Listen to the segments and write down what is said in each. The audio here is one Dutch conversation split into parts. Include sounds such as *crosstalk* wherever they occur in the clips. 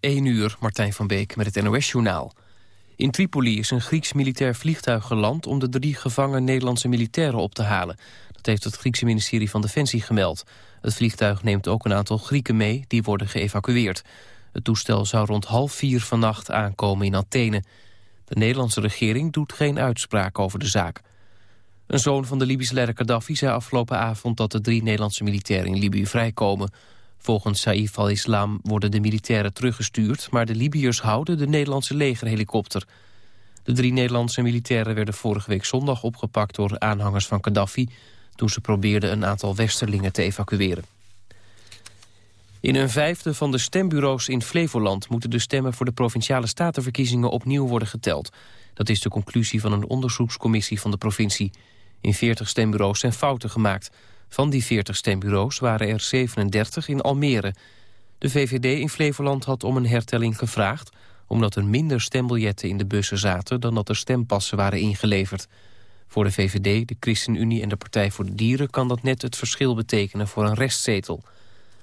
1 uur, Martijn van Beek met het NOS-journaal. In Tripoli is een Grieks militair vliegtuig geland... om de drie gevangen Nederlandse militairen op te halen. Dat heeft het Griekse ministerie van Defensie gemeld. Het vliegtuig neemt ook een aantal Grieken mee, die worden geëvacueerd. Het toestel zou rond half vier vannacht aankomen in Athene. De Nederlandse regering doet geen uitspraak over de zaak. Een zoon van de Libische leider Gaddafi zei afgelopen avond... dat de drie Nederlandse militairen in Libië vrijkomen... Volgens Saif al-Islam worden de militairen teruggestuurd... maar de Libiërs houden de Nederlandse legerhelikopter. De drie Nederlandse militairen werden vorige week zondag opgepakt... door aanhangers van Gaddafi... toen ze probeerden een aantal westerlingen te evacueren. In een vijfde van de stembureaus in Flevoland... moeten de stemmen voor de Provinciale Statenverkiezingen opnieuw worden geteld. Dat is de conclusie van een onderzoekscommissie van de provincie. In 40 stembureaus zijn fouten gemaakt... Van die 40 stembureaus waren er 37 in Almere. De VVD in Flevoland had om een hertelling gevraagd... omdat er minder stembiljetten in de bussen zaten... dan dat er stempassen waren ingeleverd. Voor de VVD, de ChristenUnie en de Partij voor de Dieren... kan dat net het verschil betekenen voor een restzetel.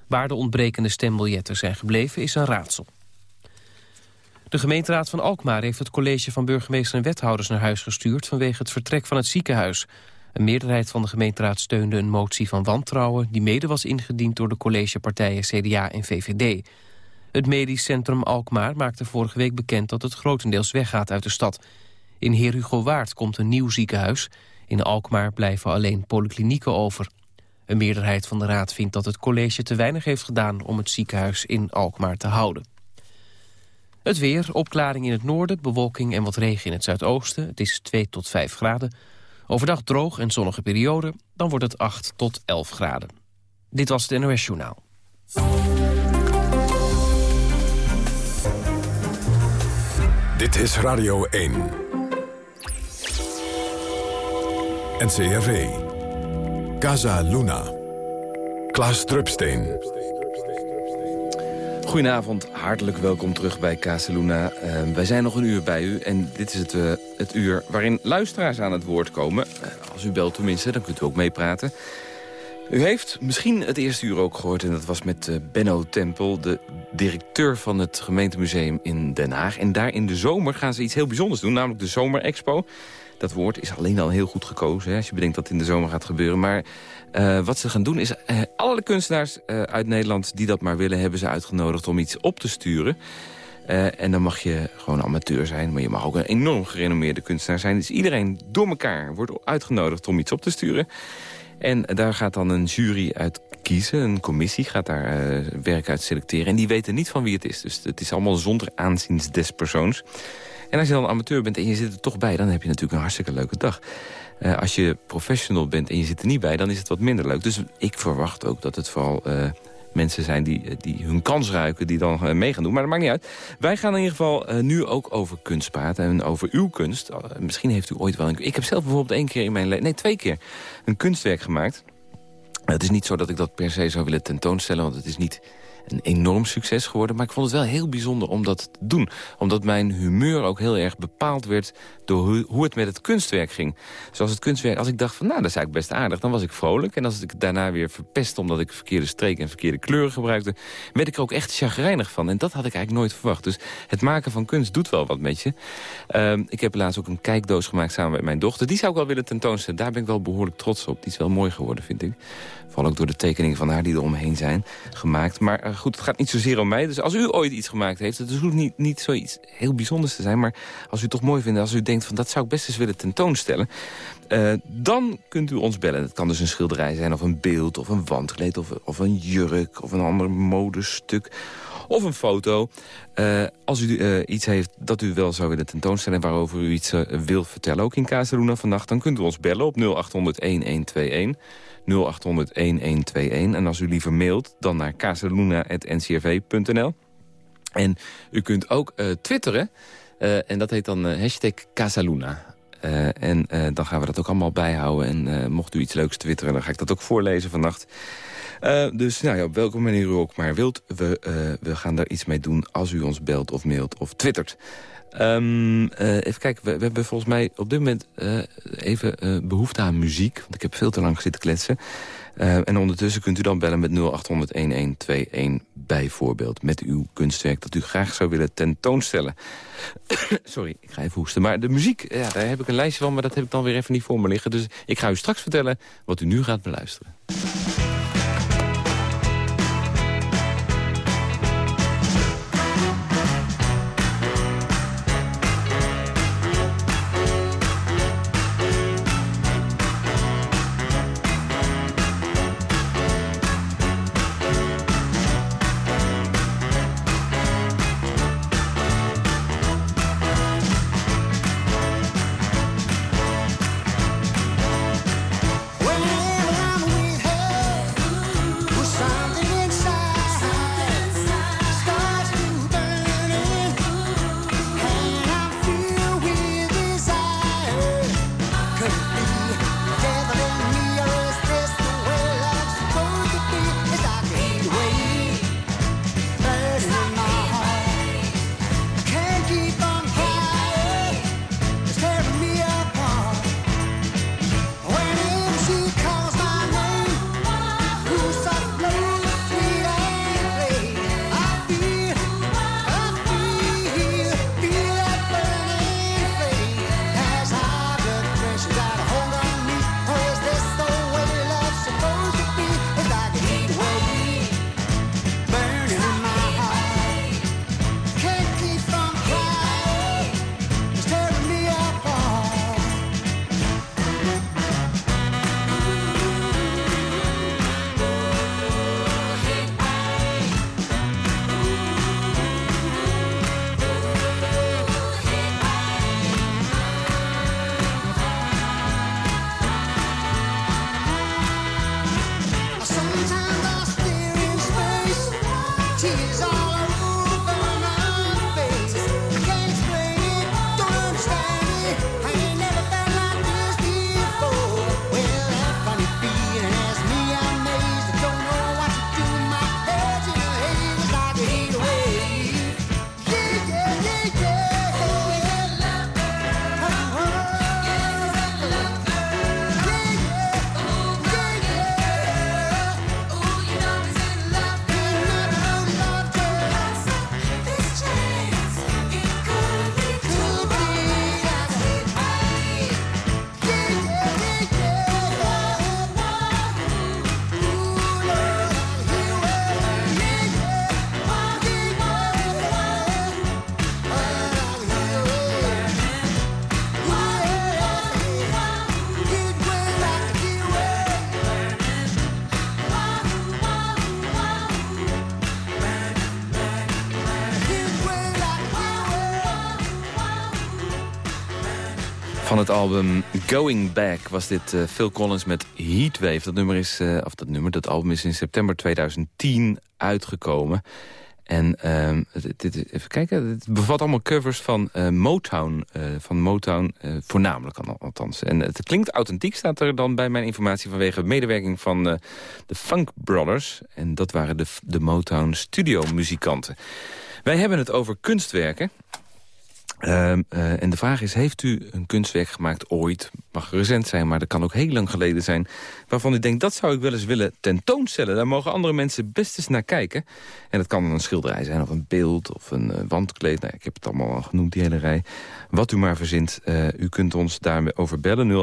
Waar de ontbrekende stembiljetten zijn gebleven is een raadsel. De gemeenteraad van Alkmaar heeft het college van burgemeester en wethouders naar huis gestuurd vanwege het vertrek van het ziekenhuis. Een meerderheid van de gemeenteraad steunde een motie van wantrouwen... die mede was ingediend door de collegepartijen CDA en VVD. Het medisch centrum Alkmaar maakte vorige week bekend... dat het grotendeels weggaat uit de stad. In Heer Hugo Waard komt een nieuw ziekenhuis. In Alkmaar blijven alleen polyklinieken over. Een meerderheid van de raad vindt dat het college te weinig heeft gedaan... om het ziekenhuis in Alkmaar te houden. Het weer, opklaring in het noorden, bewolking en wat regen in het zuidoosten. Het is 2 tot 5 graden. Overdag droog en zonnige periode, dan wordt het 8 tot 11 graden. Dit was het NOS Journaal. Dit is Radio 1. NCRV. Casa Luna. Klaas Drupsteen. Goedenavond, hartelijk welkom terug bij Casaluna. Uh, wij zijn nog een uur bij u en dit is het, uh, het uur waarin luisteraars aan het woord komen. Uh, als u belt tenminste, dan kunt u ook meepraten. U heeft misschien het eerste uur ook gehoord en dat was met Benno Tempel... de directeur van het gemeentemuseum in Den Haag. En daar in de zomer gaan ze iets heel bijzonders doen, namelijk de Zomerexpo. Dat woord is alleen al heel goed gekozen, hè, als je bedenkt dat het in de zomer gaat gebeuren. Maar uh, wat ze gaan doen is, uh, alle kunstenaars uh, uit Nederland die dat maar willen... hebben ze uitgenodigd om iets op te sturen. en dan mag je gewoon amateur zijn, maar je mag ook een enorm gerenommeerde kunstenaar zijn. Dus iedereen door elkaar wordt uitgenodigd om iets op te sturen. En daar gaat dan een jury uit kiezen, een commissie gaat daar werk uit selecteren. En die weten niet van wie het is, dus het is allemaal zonder aanzien des persoons. En als je dan amateur bent en je zit er toch bij, dan heb je natuurlijk een hartstikke leuke dag. Uh, als je professional bent en je zit er niet bij, dan is het wat minder leuk. Dus ik verwacht ook dat het vooral uh, mensen zijn die, eh, die hun kans ruiken... die dan mee gaan doen. Maar dat maakt niet uit. Wij gaan in ieder geval nu ook over kunst praten en over uw kunst. misschien heeft u ooit wel een... Ik heb zelf bijvoorbeeld één keer in mijn leven... Nee, twee keer een kunstwerk gemaakt. Het is niet zo dat ik dat per se zou willen tentoonstellen... want het is niet een enorm succes geworden. Maar ik vond het wel heel bijzonder om dat te doen. Omdat mijn humeur ook heel erg bepaald werd door hoe, het met het kunstwerk ging. Zoals het kunstwerk, als ik dacht van nou, dat is eigenlijk best aardig, dan was ik vrolijk. En als ik daarna weer verpest omdat ik verkeerde streken en verkeerde kleuren gebruikte, werd ik er ook echt chagrijnig van. En dat had ik eigenlijk nooit verwacht. Dus het maken van kunst doet wel wat met je. Uh, ik heb laatst ook een kijkdoos gemaakt samen met mijn dochter. Die zou ik wel willen tentoonstellen. Daar ben ik wel behoorlijk trots op. Die is wel mooi geworden, vind ik. Vooral ook door de tekeningen van haar die er omheen zijn gemaakt. Maar goed, het gaat niet zozeer om mij. Dus als u ooit iets gemaakt heeft, het hoeft niet, niet zoiets heel bijzonders te zijn. Maar als u het toch mooi vindt, als u denkt van dat zou ik best eens willen tentoonstellen. Uh, dan kunt u ons bellen. Het kan dus een schilderij zijn of een beeld of een wandkleed of, of een jurk of een ander modestuk of een foto. Uh, als u uh, iets heeft dat u wel zou willen tentoonstellen... waarover u iets wilt vertellen, ook in Casaluna vannacht... dan kunt u ons bellen op 0800-1121. 0800-1121. En als u liever mailt, dan naar casaluna.ncrv.nl. En u kunt ook twitteren. en dat heet dan hashtag Casaluna. En dan gaan we dat ook allemaal bijhouden. En mocht u iets leuks twitteren, dan ga ik dat ook voorlezen vannacht. dus nou ja, op welke manier u ook maar wilt. We, we gaan daar iets mee doen als u ons belt of mailt of twittert. Um, even kijken, we, hebben volgens mij op dit moment even behoefte aan muziek. Want ik heb veel te lang zitten kletsen. En ondertussen kunt u dan bellen met 0800-1121 bijvoorbeeld... met uw kunstwerk dat u graag zou willen tentoonstellen. *coughs* Sorry, ik ga even hoesten. Maar de muziek, ja, daar heb ik een lijstje van... maar dat heb ik dan weer even niet voor me liggen. Dus ik ga u straks vertellen wat u nu gaat beluisteren. Album Going Back was dit uh, Phil Collins met Heatwave. Dat nummer is, uh, of dat nummer, dat album is in september 2010 uitgekomen. En dit, even kijken, het bevat allemaal covers van uh, Motown, van Motown voornamelijk althans. En het klinkt authentiek, staat er dan bij mijn informatie vanwege medewerking van de Funk Brothers. En dat waren de, de Motown studio muzikanten. Wij hebben het over kunstwerken. Uh, uh, en de vraag is, heeft u een kunstwerk gemaakt ooit? Mag recent zijn, maar dat kan ook heel lang geleden zijn... waarvan u denkt, dat zou ik wel eens willen tentoonstellen. Daar mogen andere mensen best eens naar kijken. En dat kan een schilderij zijn, of een beeld, of een uh, wandkleed. Nou, ik heb het allemaal al genoemd, die hele rij. Wat u maar verzint, uh, u kunt ons daarover bellen. 0800-1121,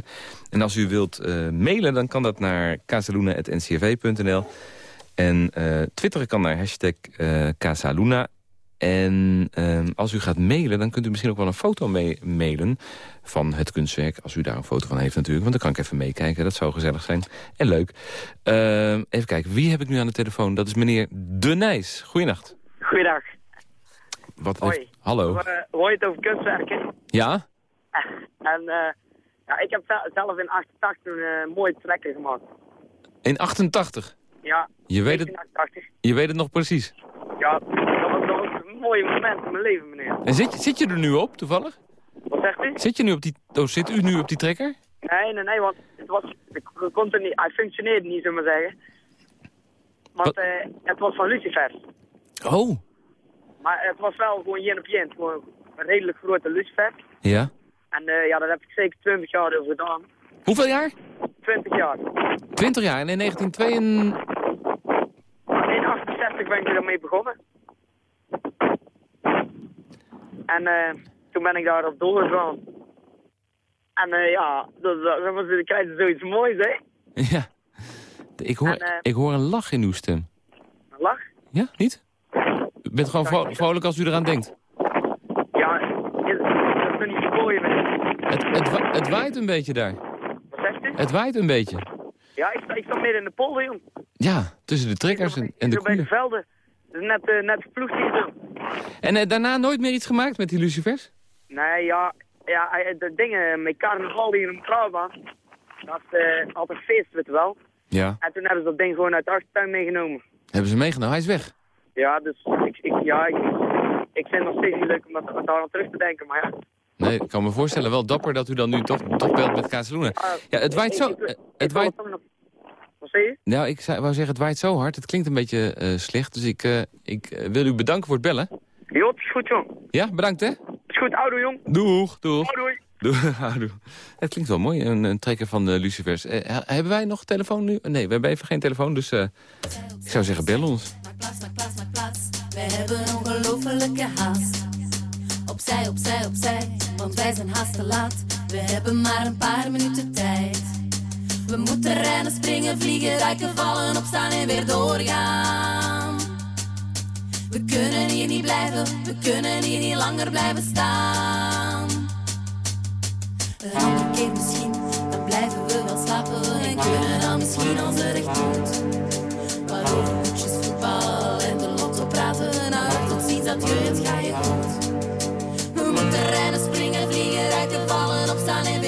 0800-1121. En als u wilt mailen, dan kan dat naar casaluna.ncv.nl... En twitteren kan naar hashtag Casaluna. En uh, als u gaat mailen, dan kunt u misschien ook wel een foto mee mailen van het kunstwerk. Als u daar een foto van heeft natuurlijk, want dan kan ik even meekijken. Dat zou gezellig zijn en leuk. Uh, even kijken, wie heb ik nu aan de telefoon? Dat is meneer De Nijs. Goeienacht. Goeiedag. Wat Hoi. Hallo. Uh, hoor je het over kunstwerken? Ja. En uh, ja, ik heb zelf in 88 een mooie trekker gemaakt. In 88? Ja, je weet het, 88. Je weet het nog precies? Ja, mooie moment in mijn leven, meneer. En zit, zit je er nu op, toevallig? Wat zegt u? Zit, je nu op die, oh, zit u nu op die trekker? Nee, nee, nee, want het was, ik kon er niet, hij functioneerde niet, zullen we zeggen. Want uh, het was van Lucifer. Oh. Maar het was wel gewoon jen op jen, gewoon een redelijk grote Lucifer. Ja. En uh, ja, daar heb ik zeker 20 jaar over gedaan. Hoeveel jaar? 20 jaar. 20 jaar. En in 1962... In 68 ben ik ermee begonnen. En eh, toen ben ik daar op doorgegaan. En eh, ja, dat, dat, dan krijg je zoiets moois, hè? Ja. Ik hoor, En, eh, ik hoor een lach in uw stem. Een lach. Ja, niet? U bent gewoon vro- vrolijk als u eraan denkt. Ja, dat is niet mooi? Het, het, wa- het waait een beetje daar. Wat zegt u? Het waait een beetje. Ja, ik sta, ik sta midden in de polder, jong. Ja, tussen de trekkers en, en de Zo bij de koeien. velden. Het is net, eh, net zo. En eh, daarna nooit meer iets gemaakt met die lucifers? Nee, ja, ja, eh, de dingen met carnaval hier in trouwbaan. Dat is altijd feest, weet je wel. Ja. En toen hebben ze dat ding gewoon uit de achtertuin meegenomen. Hebben ze meegenomen? Hij is weg. Ja, dus ik, ik, ja, ik, ik vind het nog steeds niet leuk om daar aan terug te denken, maar ja. Nee, ik kan me voorstellen. Wel dapper dat u dan nu toch, toch belt met Kazeluna. Ah, Ja, het waait zo... Het waait... Wat je? Nou, ik zou, wou zeggen, het waait zo hard. Het klinkt een beetje eh, slecht. Dus ik, eh, ik eh, wil u bedanken voor het bellen. Jo, het is goed, jong. Ja, bedankt hè. Het is goed, oudoe, jong. Doeg, doeg. Oudoe. Doeg, *laughs* doeg. Het klinkt wel mooi, een, een trekker van de lucifers. Eh, he- hebben wij nog telefoon nu? Nee, we hebben even geen telefoon, dus eh, ik zou zeggen, bel ons. Maak plaats, maak plaats, maak plaats. Wij hebben ongelofelijke haast. Opzij, opzij, opzij, want wij zijn haast te laat. We hebben maar een paar minuten tijd. We moeten rennen, springen, vliegen, ruiken, vallen, opstaan en weer doorgaan. We kunnen hier niet blijven, we kunnen hier niet langer blijven staan. Een andere keer misschien, dan blijven we wel slapen en kunnen dan misschien als het echt moet. Waarover koetjes, voetbal en de lotto praten. Nou, tot ziens, adieu, het ga je goed. We moeten rennen, springen, vliegen, ruiken, vallen, opstaan en weer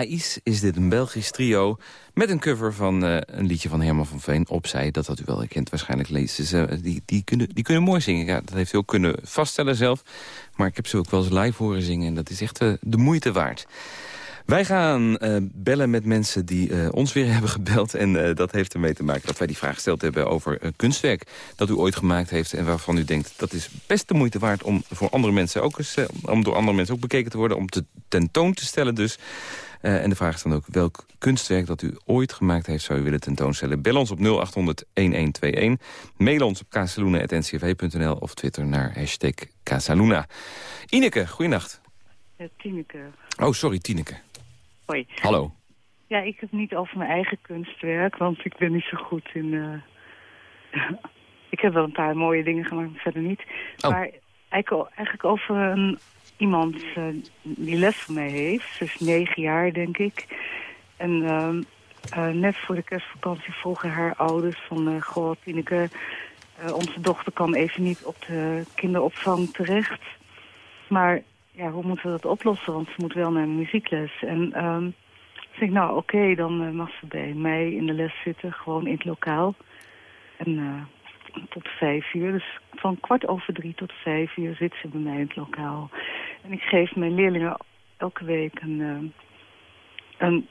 Laïs is dit een Belgisch trio met een cover van eh, een liedje van Herman van Veen. Opzij, dat had u wel herkend waarschijnlijk. Lees. Dus, eh, die, die, kunnen, die kunnen mooi zingen. Ja, dat heeft u ook kunnen vaststellen zelf. Maar ik heb ze ook wel eens live horen zingen. En dat is echt eh, de moeite waard. Wij gaan bellen met mensen die ons weer *laughs* hebben gebeld. En dat heeft ermee te maken dat wij die vraag gesteld hebben over kunstwerk. Dat u ooit gemaakt heeft en waarvan u denkt... dat is best de moeite waard om voor andere mensen ook eens... om door andere mensen ook bekeken te worden. Om te tentoon te stellen dus. En de vraag is dan ook welk kunstwerk dat u ooit gemaakt heeft... zou u willen tentoonstellen. Bel ons op 0800-1121. Mail ons op casaluna.ncv.nl of twitter naar hashtag Casaluna. Ineke, goeienacht. Ja, Tineke. Oh, sorry, Tineke. Hoi. Hallo. Ja, ik heb niet over mijn eigen kunstwerk, want ik ben niet zo goed in... Uh... *laughs* ik heb wel een paar mooie dingen gemaakt, maar verder niet. Oh. Maar eigenlijk over een, iemand uh, die les van mij heeft. Ze is negen jaar, denk ik. En uh, net voor de kerstvakantie vroegen haar ouders van... goh, Tineke, onze dochter kan even niet op de kinderopvang terecht. Maar ja, hoe moeten we dat oplossen? Want ze moet wel naar een muziekles. En um, zeg ik, nou oké, dan mag ze bij mij in de les zitten, gewoon in het lokaal. En tot vijf uur, dus van kwart over drie tot vijf uur zit ze bij mij in het lokaal. En ik geef mijn leerlingen elke week een, uh, een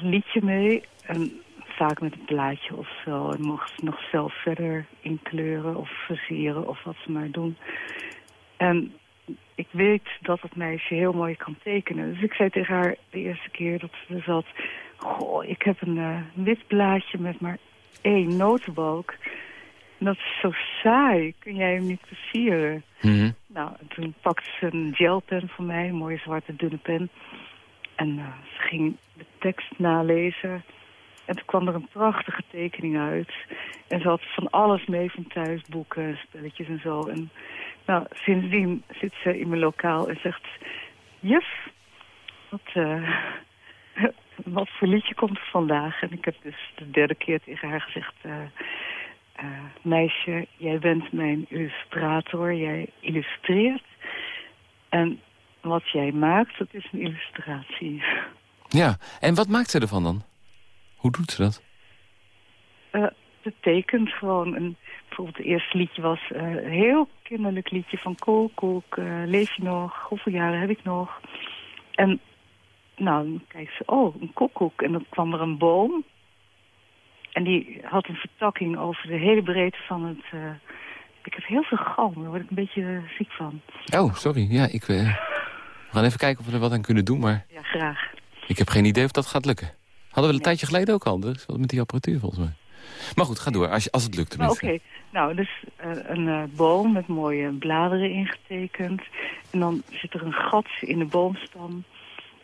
liedje mee. En vaak met een plaatje of zo. En mogen ze nog zelf verder inkleuren of versieren of wat ze maar doen. En ik weet dat het meisje heel mooi kan tekenen. Dus ik zei tegen haar de eerste keer dat ze er zat... Goh, ik heb een uh, wit blaadje met maar één notenbalk. En dat is zo saai. Kun jij hem niet versieren? Mm -hmm. Nou, en toen pakte ze een gelpen van mij, een mooie zwarte dunne pen. En uh, ze ging de tekst nalezen. En toen kwam er een prachtige tekening uit. En ze had van alles mee van thuis, boeken, spelletjes en zo. En nou, sindsdien zit ze in mijn lokaal en zegt... Juf, wat, uh, *laughs* wat voor liedje komt er vandaag? En ik heb dus de derde keer tegen haar gezegd... Uh, uh, meisje, jij bent mijn illustrator, jij illustreert. En wat jij maakt, dat is een illustratie. Ja, en wat maakt ze ervan dan? Hoe doet ze dat? ze tekent gewoon een bijvoorbeeld het eerste liedje was uh, een heel kinderlijk liedje van Kook, Kook, uh, leef je nog? Hoeveel jaren heb ik nog? En nou, dan kijkt ze, oh, een koekoek. En dan kwam er een boom. En die had een vertakking over de hele breedte van het... Uh, ik heb heel veel galm, daar word ik een beetje ziek van. Oh, sorry. Ja, ik... we gaan even kijken of we er wat aan kunnen doen, maar... Ja, graag. Ik heb geen idee of dat gaat lukken. Hadden we een nee. tijdje geleden ook al, dus wat met die apparatuur volgens mij. Maar goed, ga door, als, als het lukt tenminste. Oké, okay. nou, dus uh, een uh, boom met mooie bladeren ingetekend. En dan zit er een gat in de boomstam.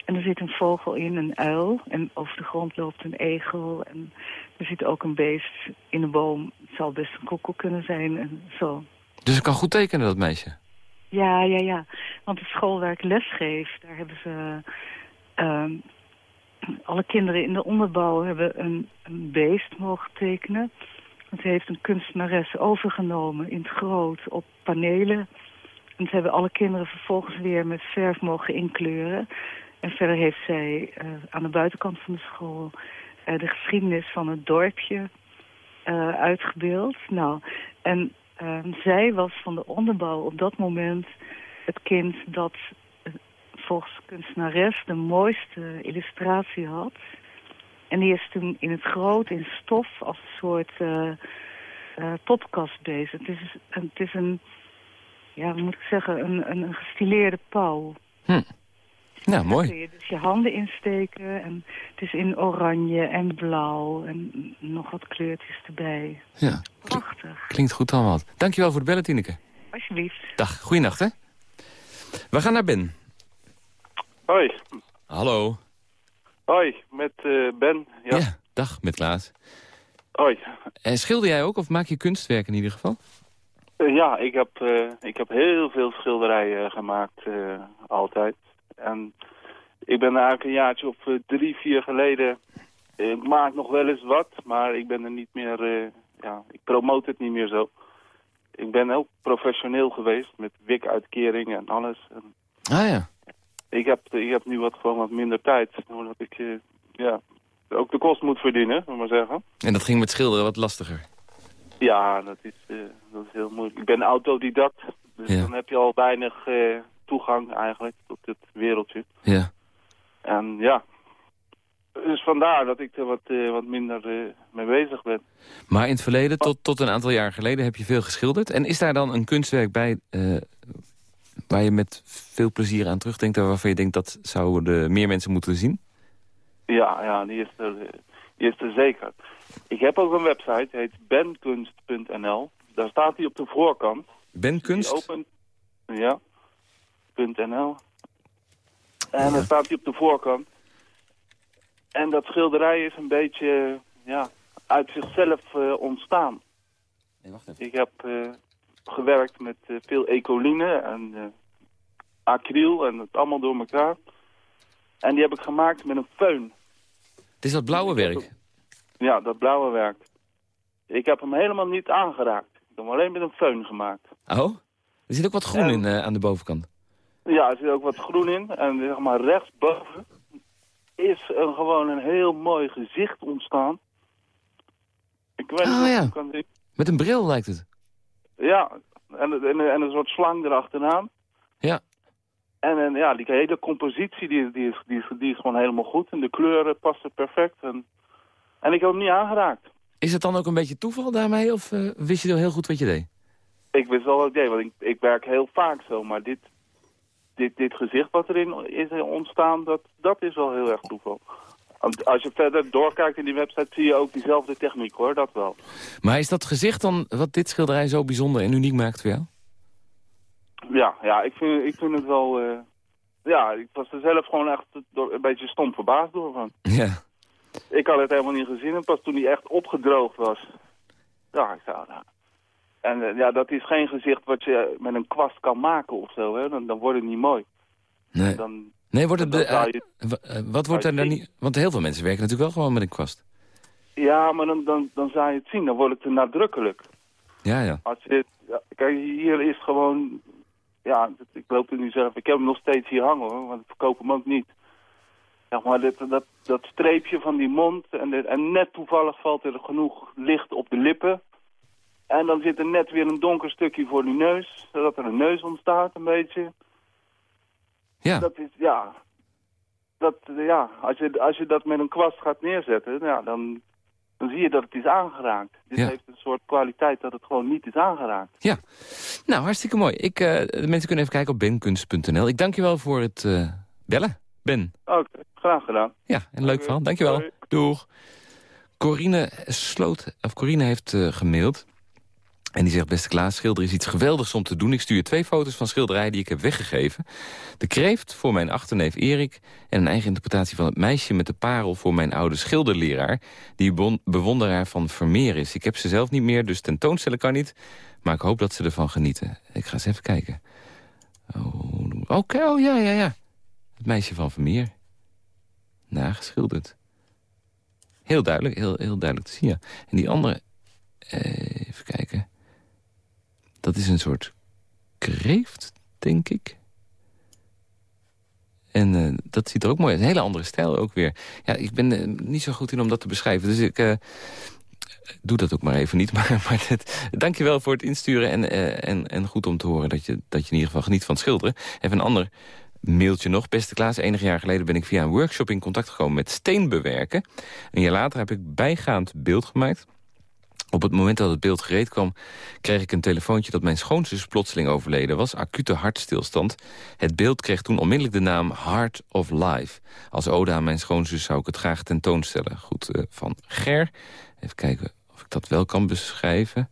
En er zit een vogel in, een uil. En over de grond loopt een egel. En er zit ook een beest in de boom. Het zal best een koekoek kunnen zijn en zo. Dus ze kan goed tekenen, dat meisje? Ja, ja, ja. Want de school waar ik lesgeef, daar hebben ze... Uh, alle kinderen in de onderbouw hebben een, een beest mogen tekenen. Het heeft een kunstenares overgenomen in het groot op panelen. En ze hebben alle kinderen vervolgens weer met verf mogen inkleuren. En verder heeft zij uh, aan de buitenkant van de school de geschiedenis van het dorpje uh, uitgebeeld. Nou, en zij was van de onderbouw op dat moment het kind dat volgens de kunstenares de mooiste illustratie had. En die is toen in het groot, in stof, als een soort uh, uh, bezig. Het is, het is een, ja, moet ik zeggen, een, een gestileerde pauw. Hm. Nou, Daar mooi. kun je dus je handen insteken en het is in oranje en blauw en nog wat kleurtjes erbij. Ja. Prachtig. Klinkt goed allemaal. Dankjewel voor het bellen, Tineke. Alsjeblieft. Dag, goeienacht hè. We gaan naar Ben. Hoi. Hallo. Hoi, met uh, Ben. Ja. ja. dag, met Klaas. Hoi. En schilder jij ook, of maak je kunstwerk in ieder geval? Uh, ja, ik heb, uh, ik heb heel veel schilderijen gemaakt, altijd. En ik ben eigenlijk een jaartje of drie, vier geleden... Ik maak nog wel eens wat, maar ik ben er niet meer... ja, ik promote het niet meer zo. Ik ben ook professioneel geweest met WIC-uitkering en alles. En ah ja. Ik heb, ik heb nu wat, gewoon wat minder tijd, omdat ik ja, ook de kost moet verdienen, moet maar zeggen. En dat ging met schilderen wat lastiger? Ja, dat is, uh, dat is heel moeilijk. Ik ben autodidact, dus ja. dan heb je al weinig uh, toegang eigenlijk tot het wereldje. Ja. En ja, dus vandaar dat ik er wat, wat minder mee bezig ben. Maar in het verleden, tot, tot een aantal jaar geleden, heb je veel geschilderd. En is daar dan een kunstwerk bij waar je met veel plezier aan terugdenkt... en waarvan je denkt dat zouden meer mensen moeten zien? Ja, ja die, is er, die is er zeker. Ik heb ook een website, heet benkunst.nl. Daar staat hij op de voorkant. Benkunst? Ja, En dan staat hij op de voorkant. En dat schilderij is een beetje ja, uit zichzelf eh, ontstaan. Nee, wacht even. Ik heb eh, gewerkt met eh, veel ecoline en eh, acryl en het allemaal door elkaar. En die heb ik gemaakt met een föhn. Het is dat blauwe werk. Ja, dat blauwe werk. Ik heb hem helemaal niet aangeraakt. Ik heb hem alleen met een föhn gemaakt. Oh? Er zit ook wat groen En- in eh, aan de bovenkant. Ja, er zit ook wat groen in. En zeg maar rechtsboven is er gewoon een heel mooi gezicht ontstaan. Ik weet niet Oh, of je ja. kan zien. Met een bril lijkt het. Ja, en, en, en een soort slang erachteraan. Ja. En, en ja, die hele compositie die, die, is, die, is, die is gewoon helemaal goed. En de kleuren passen perfect. En, en ik heb hem niet aangeraakt. Is het dan ook een beetje toeval daarmee? Of eh, wist je heel goed wat je deed? Ik wist wel wat ik deed, want ik, ik werk heel vaak zo. Maar dit, dit, dit gezicht wat erin is ontstaan, dat, dat is wel heel erg toeval. Als je verder doorkijkt in die website, zie je ook diezelfde techniek hoor, dat wel. Maar is dat gezicht dan wat dit schilderij zo bijzonder en uniek maakt voor jou? Ja, ja ik, vind, ik vind het wel... eh, ja, ik was er zelf gewoon echt door, een beetje stom verbaasd door. Van. Ja. Ik had het helemaal niet gezien en pas toen hij echt opgedroogd was. Ja, ik zou... Nou, en eh, ja, dat is geen gezicht wat je met een kwast kan maken of zo, hè. Dan, dan wordt het niet mooi. Nee, Dan, nee wordt het... dan eh, je, eh, wat wordt er dan niet... Want heel veel mensen werken natuurlijk wel gewoon met een kwast. ja, maar dan, dan, dan zou je het zien, dan wordt het te nadrukkelijk. Ja, ja. Als je, ja, kijk, hier is gewoon... Ja, ik loop er nu zelf... Ik heb hem nog steeds hier hangen, hoor, want ik verkoop hem ook niet. Zeg maar, dat, dat, dat streepje van die mond... En, de- en net toevallig valt er genoeg licht op de lippen. En dan zit er net weer een donker stukje voor die neus. Zodat er een neus ontstaat, een beetje. Ja, Dat is, ja... Dat, ja, als je, als je dat met een kwast gaat neerzetten, ja, dan, dan zie je dat het is aangeraakt. Dit Ja. heeft een soort kwaliteit dat het gewoon niet is aangeraakt. ja. Nou, hartstikke mooi. Ik, eh, de mensen kunnen even kijken op benkunst.nl. Ik dank je wel voor het eh, bellen, Ben. Oké, graag gedaan. Ja, een leuk verhaal. Dankjewel. hoi. Doeg. Corine, Sloot, of Corine heeft eh, gemaild. En die zegt, beste Klaas, schilder is iets geweldigs om te doen. Ik stuur twee foto's van schilderijen die ik heb weggegeven. De kreeft voor mijn achterneef Erik... en een eigen interpretatie van het meisje met de parel... voor mijn oude schilderleraar... die bewonderaar van Vermeer is. Ik heb ze zelf niet meer, dus tentoonstellen kan niet. Maar ik hoop dat ze ervan genieten. Ik ga eens even kijken. Oh, Oké, oh ja, ja, ja. Het meisje van Vermeer. Nageschilderd. Heel duidelijk, heel, heel duidelijk te zien. En die andere, eh. Dat is een soort kreeft, denk ik. En eh, dat ziet er ook mooi uit. Een hele andere stijl ook weer. Ja, ik ben eh, niet zo goed in om dat te beschrijven. Dus ik eh, doe dat ook maar even niet. *laughs* Maar, maar dit, dankjewel voor het insturen. En, en, en goed om te horen dat je, dat je in ieder geval geniet van het schilderen. Even een ander mailtje nog. Beste Klaas, enig jaar geleden ben ik via een workshop in contact gekomen met steenbewerken. Een jaar later heb ik bijgaand beeld gemaakt. Op het moment dat het beeld gereed kwam, kreeg ik een telefoontje dat mijn schoonzus plotseling overleden was. Acute hartstilstand. Het beeld kreeg toen onmiddellijk de naam Heart of Life. Als ode aan mijn schoonzus zou ik het graag tentoonstellen. Goed, eh, van Ger. Even kijken of ik dat wel kan beschrijven.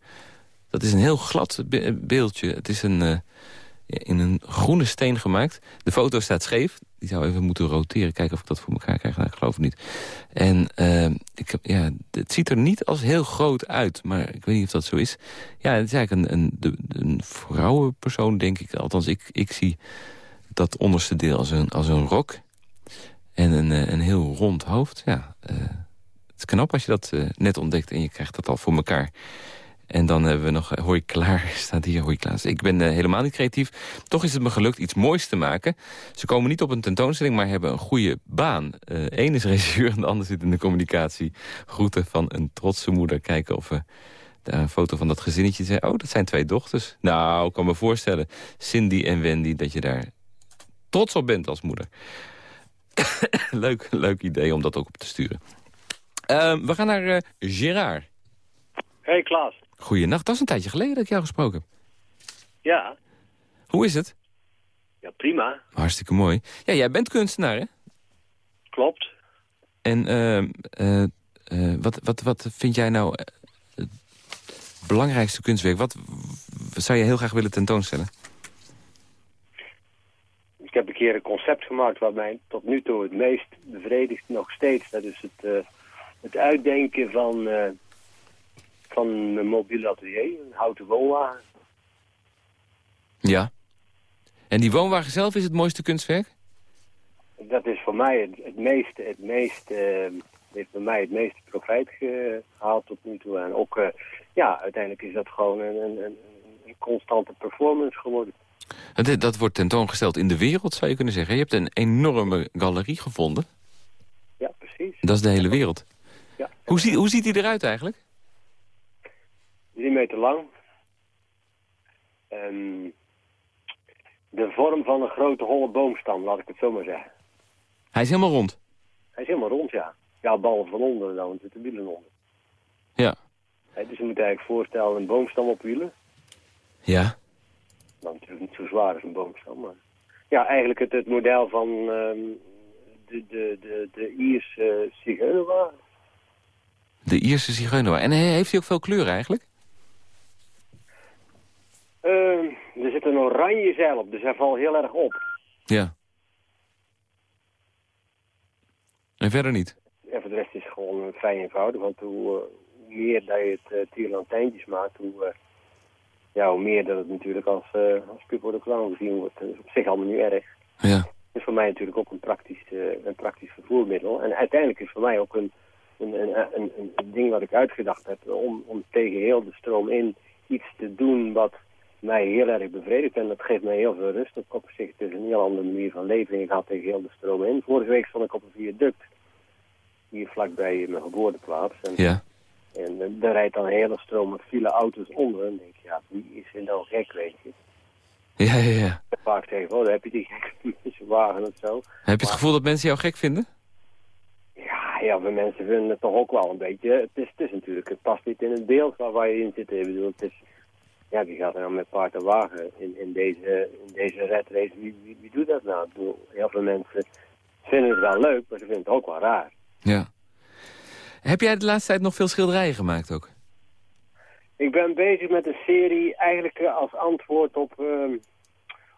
Dat is een heel glad be- beeldje. Het is een, eh, in een groene steen gemaakt. De foto staat scheef. Die zou even moeten roteren. Kijken of ik dat voor elkaar krijg. Nou, ik geloof het niet. En eh, ik heb, ja, het ziet er niet als heel groot uit. Maar ik weet niet of dat zo is. Ja, het is eigenlijk een, een, een vrouwenpersoon, denk ik. Althans, ik, ik zie dat onderste deel als een, als een rok. En een, eh, een heel rond hoofd. Ja, eh, het is knap als je dat net ontdekt en je krijgt dat al voor elkaar. En dan hebben we nog eh, Hoi Klaar, *laughs* staat hier Hoi Klaas. Ik ben eh, helemaal niet creatief. Toch is het me gelukt iets moois te maken. Ze komen niet op een tentoonstelling, maar hebben een goede baan. Eén is *laughs* regisseur en de ander zit in de communicatie. Groeten van een trotse moeder. Kijken of we daar een foto van dat gezinnetje zijn. Oh, dat zijn twee dochters. Nou, ik kan me voorstellen, Cindy en Wendy, dat je daar trots op bent als moeder. *coughs* leuk, leuk idee om dat ook op te sturen. Ehm, we gaan naar eh Gerard. Hey Klaas. Goeienacht, dat is een tijdje geleden dat ik jou gesproken heb. Ja, Hoe is het? ja prima. Hartstikke mooi. Ja, jij bent kunstenaar, hè? Klopt. En eh, eh, eh, wat, wat, wat vind jij nou eh, het belangrijkste kunstwerk? Wat, wat zou je heel graag willen tentoonstellen? Ik heb een keer een concept gemaakt wat mij tot nu toe het meest bevredigt nog steeds. Dat is het, het uitdenken van, van een mobiel atelier, een houten woonwagen. Ja. En die woonwagen zelf is het mooiste kunstwerk? Dat is voor mij het, het meeste, het meest, eh, heeft bij mij het meeste profijt ge- gehaald tot nu toe. En ook, eh, ja, uiteindelijk is dat gewoon een, een, een, een constante performance geworden. Dat, dat wordt tentoongesteld in de wereld, zou je kunnen zeggen. Je hebt een enorme galerie gevonden. Ja, precies. Dat is de hele wereld. Ja. Hoe, zie, hoe ziet die eruit eigenlijk? Drie meter lang. Ehm, de vorm van een grote holle boomstam, laat ik het zo maar zeggen. Hij is helemaal rond. Hij is helemaal rond, ja. Ja, behalve van onder, dan zitten wielen onder. Ja. Dus je moet je eigenlijk voorstellen een boomstam op wielen. Ja. Nou, natuurlijk niet zo zwaar als een boomstam, maar... Ja, eigenlijk het, het model van ehm, de, de, de, de Ierse uh, zigeunerwagen. De Ierse zigeunerwagen. En he- heeft hij ook veel kleuren eigenlijk? Ehm, er zit een oranje zeil op, dus hij valt heel erg op. Ja. En verder niet? En voor de rest is het gewoon eh, vrij eenvoudig, want hoe, eh, hoe meer dat je het uh, tierlantijntjes maakt, hoe, uh, ja, hoe meer dat het natuurlijk als, uh, als puur voor de clown gezien wordt. Dat is op zich allemaal niet erg. Ja. Het is voor mij natuurlijk ook een praktisch, uh, een praktisch vervoermiddel. En uiteindelijk is voor mij ook een, een, een, een, een, een ding wat ik uitgedacht heb om, om tegen heel de stroom in iets te doen wat mij heel erg bevredigt. En dat geeft mij heel veel rust. Op zich het is een heel andere manier van leven. Je gaat tegen heel de stroom in. Vorige week stond ik op een viaduct hier vlakbij mijn geboorteplaats. En, ja. en uh, daar rijdt dan een hele stroom met file auto's onder. En denk ik, ja, wie is er nou gek, weet je? Ja, ja, ja. Vaak zeggen, oh, dan heb je die gekke *laughs* wagen of zo. Heb je het maar, gevoel dat mensen jou gek vinden? Ja, ja, we mensen vinden het toch ook wel een beetje. Het is, het is natuurlijk, het past niet in het beeld waar, waar je in zit. Ik bedoel, het is, ja, wie gaat er nou met paard en wagen in, in deze, in deze red race? Wie, wie, wie doet dat nou? Ik bedoel, heel veel mensen vinden het wel leuk, maar ze vinden het ook wel raar. Ja. Heb jij de laatste tijd nog veel schilderijen gemaakt ook? Ik ben bezig met een serie eigenlijk als antwoord op, uh,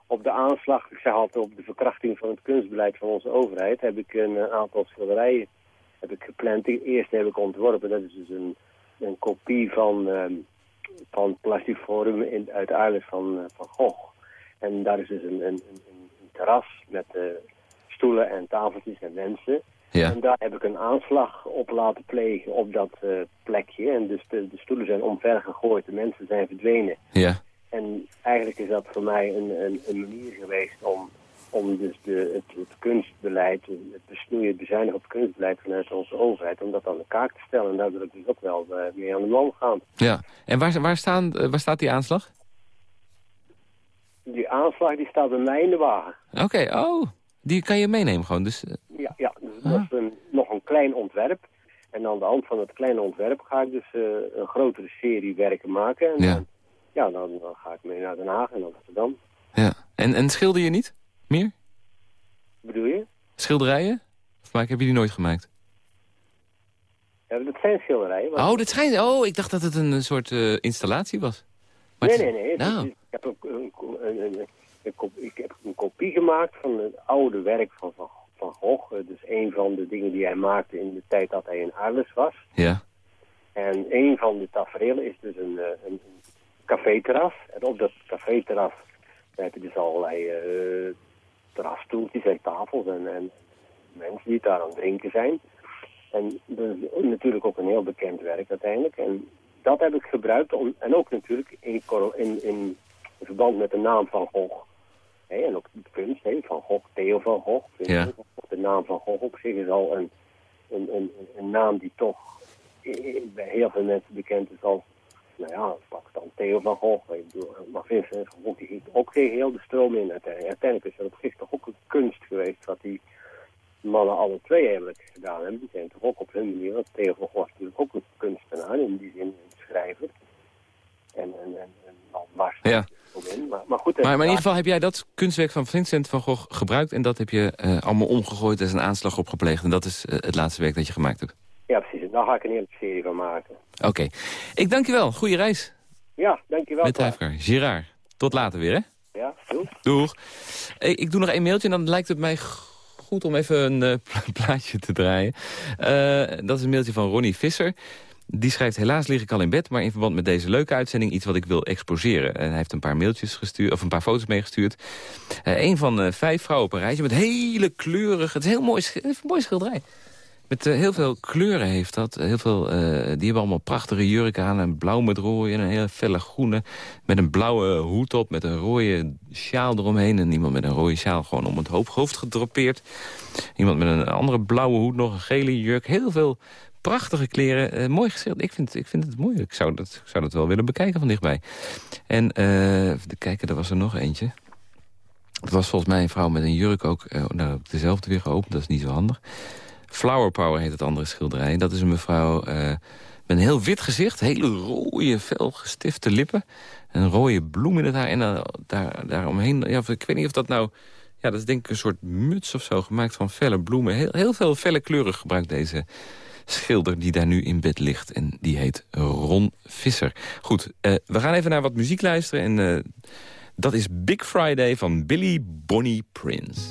op de aanslag, ik zeg altijd op de verkrachting van het kunstbeleid van onze overheid, heb ik een aantal schilderijen heb ik gepland. De eerste heb ik ontworpen, dat is dus een, een kopie van, uh, van Plastiforum in, uit van, uh, van Gogh. En daar is dus een, een, een, een terras met uh, stoelen en tafeltjes en mensen. Ja. En daar heb ik een aanslag op laten plegen op dat uh, plekje. En dus de, de, stoelen zijn omver gegooid, de mensen zijn verdwenen. Ja. En eigenlijk is dat voor mij een, een, een manier geweest om, om dus de, het, het kunstbeleid, het besnoeien, het bezuinigen op het kunstbeleid vanuit onze overheid, om dat aan de kaak te stellen. En daar wil ik dus ook wel uh, mee aan de man gaan. Ja, en waar, waar, staan, uh, waar staat die aanslag? Die aanslag die staat bij mij in de wagen. Oké, okay, oh, die kan je meenemen gewoon. Dus, uh... Ja, ja dus ah. dat is een, nog een klein ontwerp. En aan de hand van het kleine ontwerp ga ik dus uh, een grotere serie werken maken. En ja. Dan, ja, dan, dan, ga ik mee naar Den Haag en Amsterdam. Ja, en, en schilder je niet meer? Bedoel je? Schilderijen? Of maar heb je die nooit gemaakt? Ja, dat zijn schilderijen. Maar... Oh, dat schijnt. Oh, ik dacht dat het een soort uh, installatie was. Maar nee, nee, nee. Nou. Is, ik, heb een, een, een, een, ik heb een kopie gemaakt van het oude werk van Van van Gogh. Dus een van de dingen die hij maakte in de tijd dat hij in Arles was. Ja. En een van de tafereelen is dus een, een, een caféterras. En op dat caféterras heb je dus allerlei uh, terrasstoeltjes en tafels en, en, mensen die daar aan het drinken zijn. En dat is natuurlijk ook een heel bekend werk uiteindelijk. En dat heb ik gebruikt, om, en ook natuurlijk in, in, in verband met de naam van Gogh. En ook de kunst van Gogh, Theo van Gogh. Ja. De naam van Gogh op zich is al een, een, een, een naam die toch bij heel veel mensen bekend is als, nou ja, pak dan Theo van Gogh. Ik bedoel, maar Vincent van Gogh die ging ook tegen heel de stroom in. Uiteindelijk, uiteindelijk is dat op zich toch ook een kunst geweest wat die mannen alle twee eigenlijk gedaan hebben. Die zijn toch ook op hun manier, want Theo van Gogh is natuurlijk ook een kunstenaar, in die zin een schrijver. En, en, en, en dan was ja. in. Maar, maar goed, Maar, maar in ieder geval heb jij dat kunstwerk van Vincent van Gogh gebruikt... en dat heb je eh, allemaal omgegooid, er is een aanslag op gepleegd... en dat is eh, het laatste werk dat je gemaakt hebt. Ja, precies. Daar ga ik een hele serie van maken. Oké. Ik dank je wel. Goeie reis Ja, dankjewel. met Klaas. Huifkar. Gerard, tot later weer, hè? Ja, doei. Doeg. Ik, ik doe nog één mailtje en dan lijkt het mij goed om even een eh, pla- plaatje te draaien. Eh, dat is een mailtje van Ronnie Visser. Die schrijft, helaas lig ik al in bed, maar in verband met deze leuke uitzending iets wat ik wil exposeren. En hij heeft een paar mailtjes gestuurd, of een paar foto's meegestuurd. Eh een van vijf vrouwen op een rijtje met hele kleurige, het is een heel mooi, een mooi schilderij. Met eh, heel veel kleuren heeft dat. Heel veel, eh, die hebben allemaal prachtige jurken aan. Een blauw met rooi en een hele felle groene. Met een blauwe hoed op, met een rode sjaal eromheen. En iemand met een rode sjaal gewoon om het hoofd, gedropeerd. Iemand met een andere blauwe hoed, nog een gele jurk. Heel veel prachtige kleren. Eh, mooi geschilderd. Ik vind, ik vind het mooi. Ik zou, dat, zou dat wel willen bekijken van dichtbij. En kijken, er was er nog eentje. Het was volgens mij een vrouw met een jurk ook. Nou, dezelfde weer geopend, dat is niet zo handig. Flower Power heet het andere schilderij. Dat is een mevrouw eh, met een heel wit gezicht. Hele rode, fel gestifte lippen. Een rode bloem in het haar. En dan daar, daaromheen, ja, ik weet niet of dat nou... Ja, dat is denk ik een soort muts of zo, gemaakt van felle bloemen. Heel, heel veel felle kleuren gebruikt deze schilder die daar nu in bed ligt. En die heet Ron Visser. Goed, eh, we gaan even naar wat muziek luisteren. En eh, dat is Big Friday van Billy Bonnie Prince.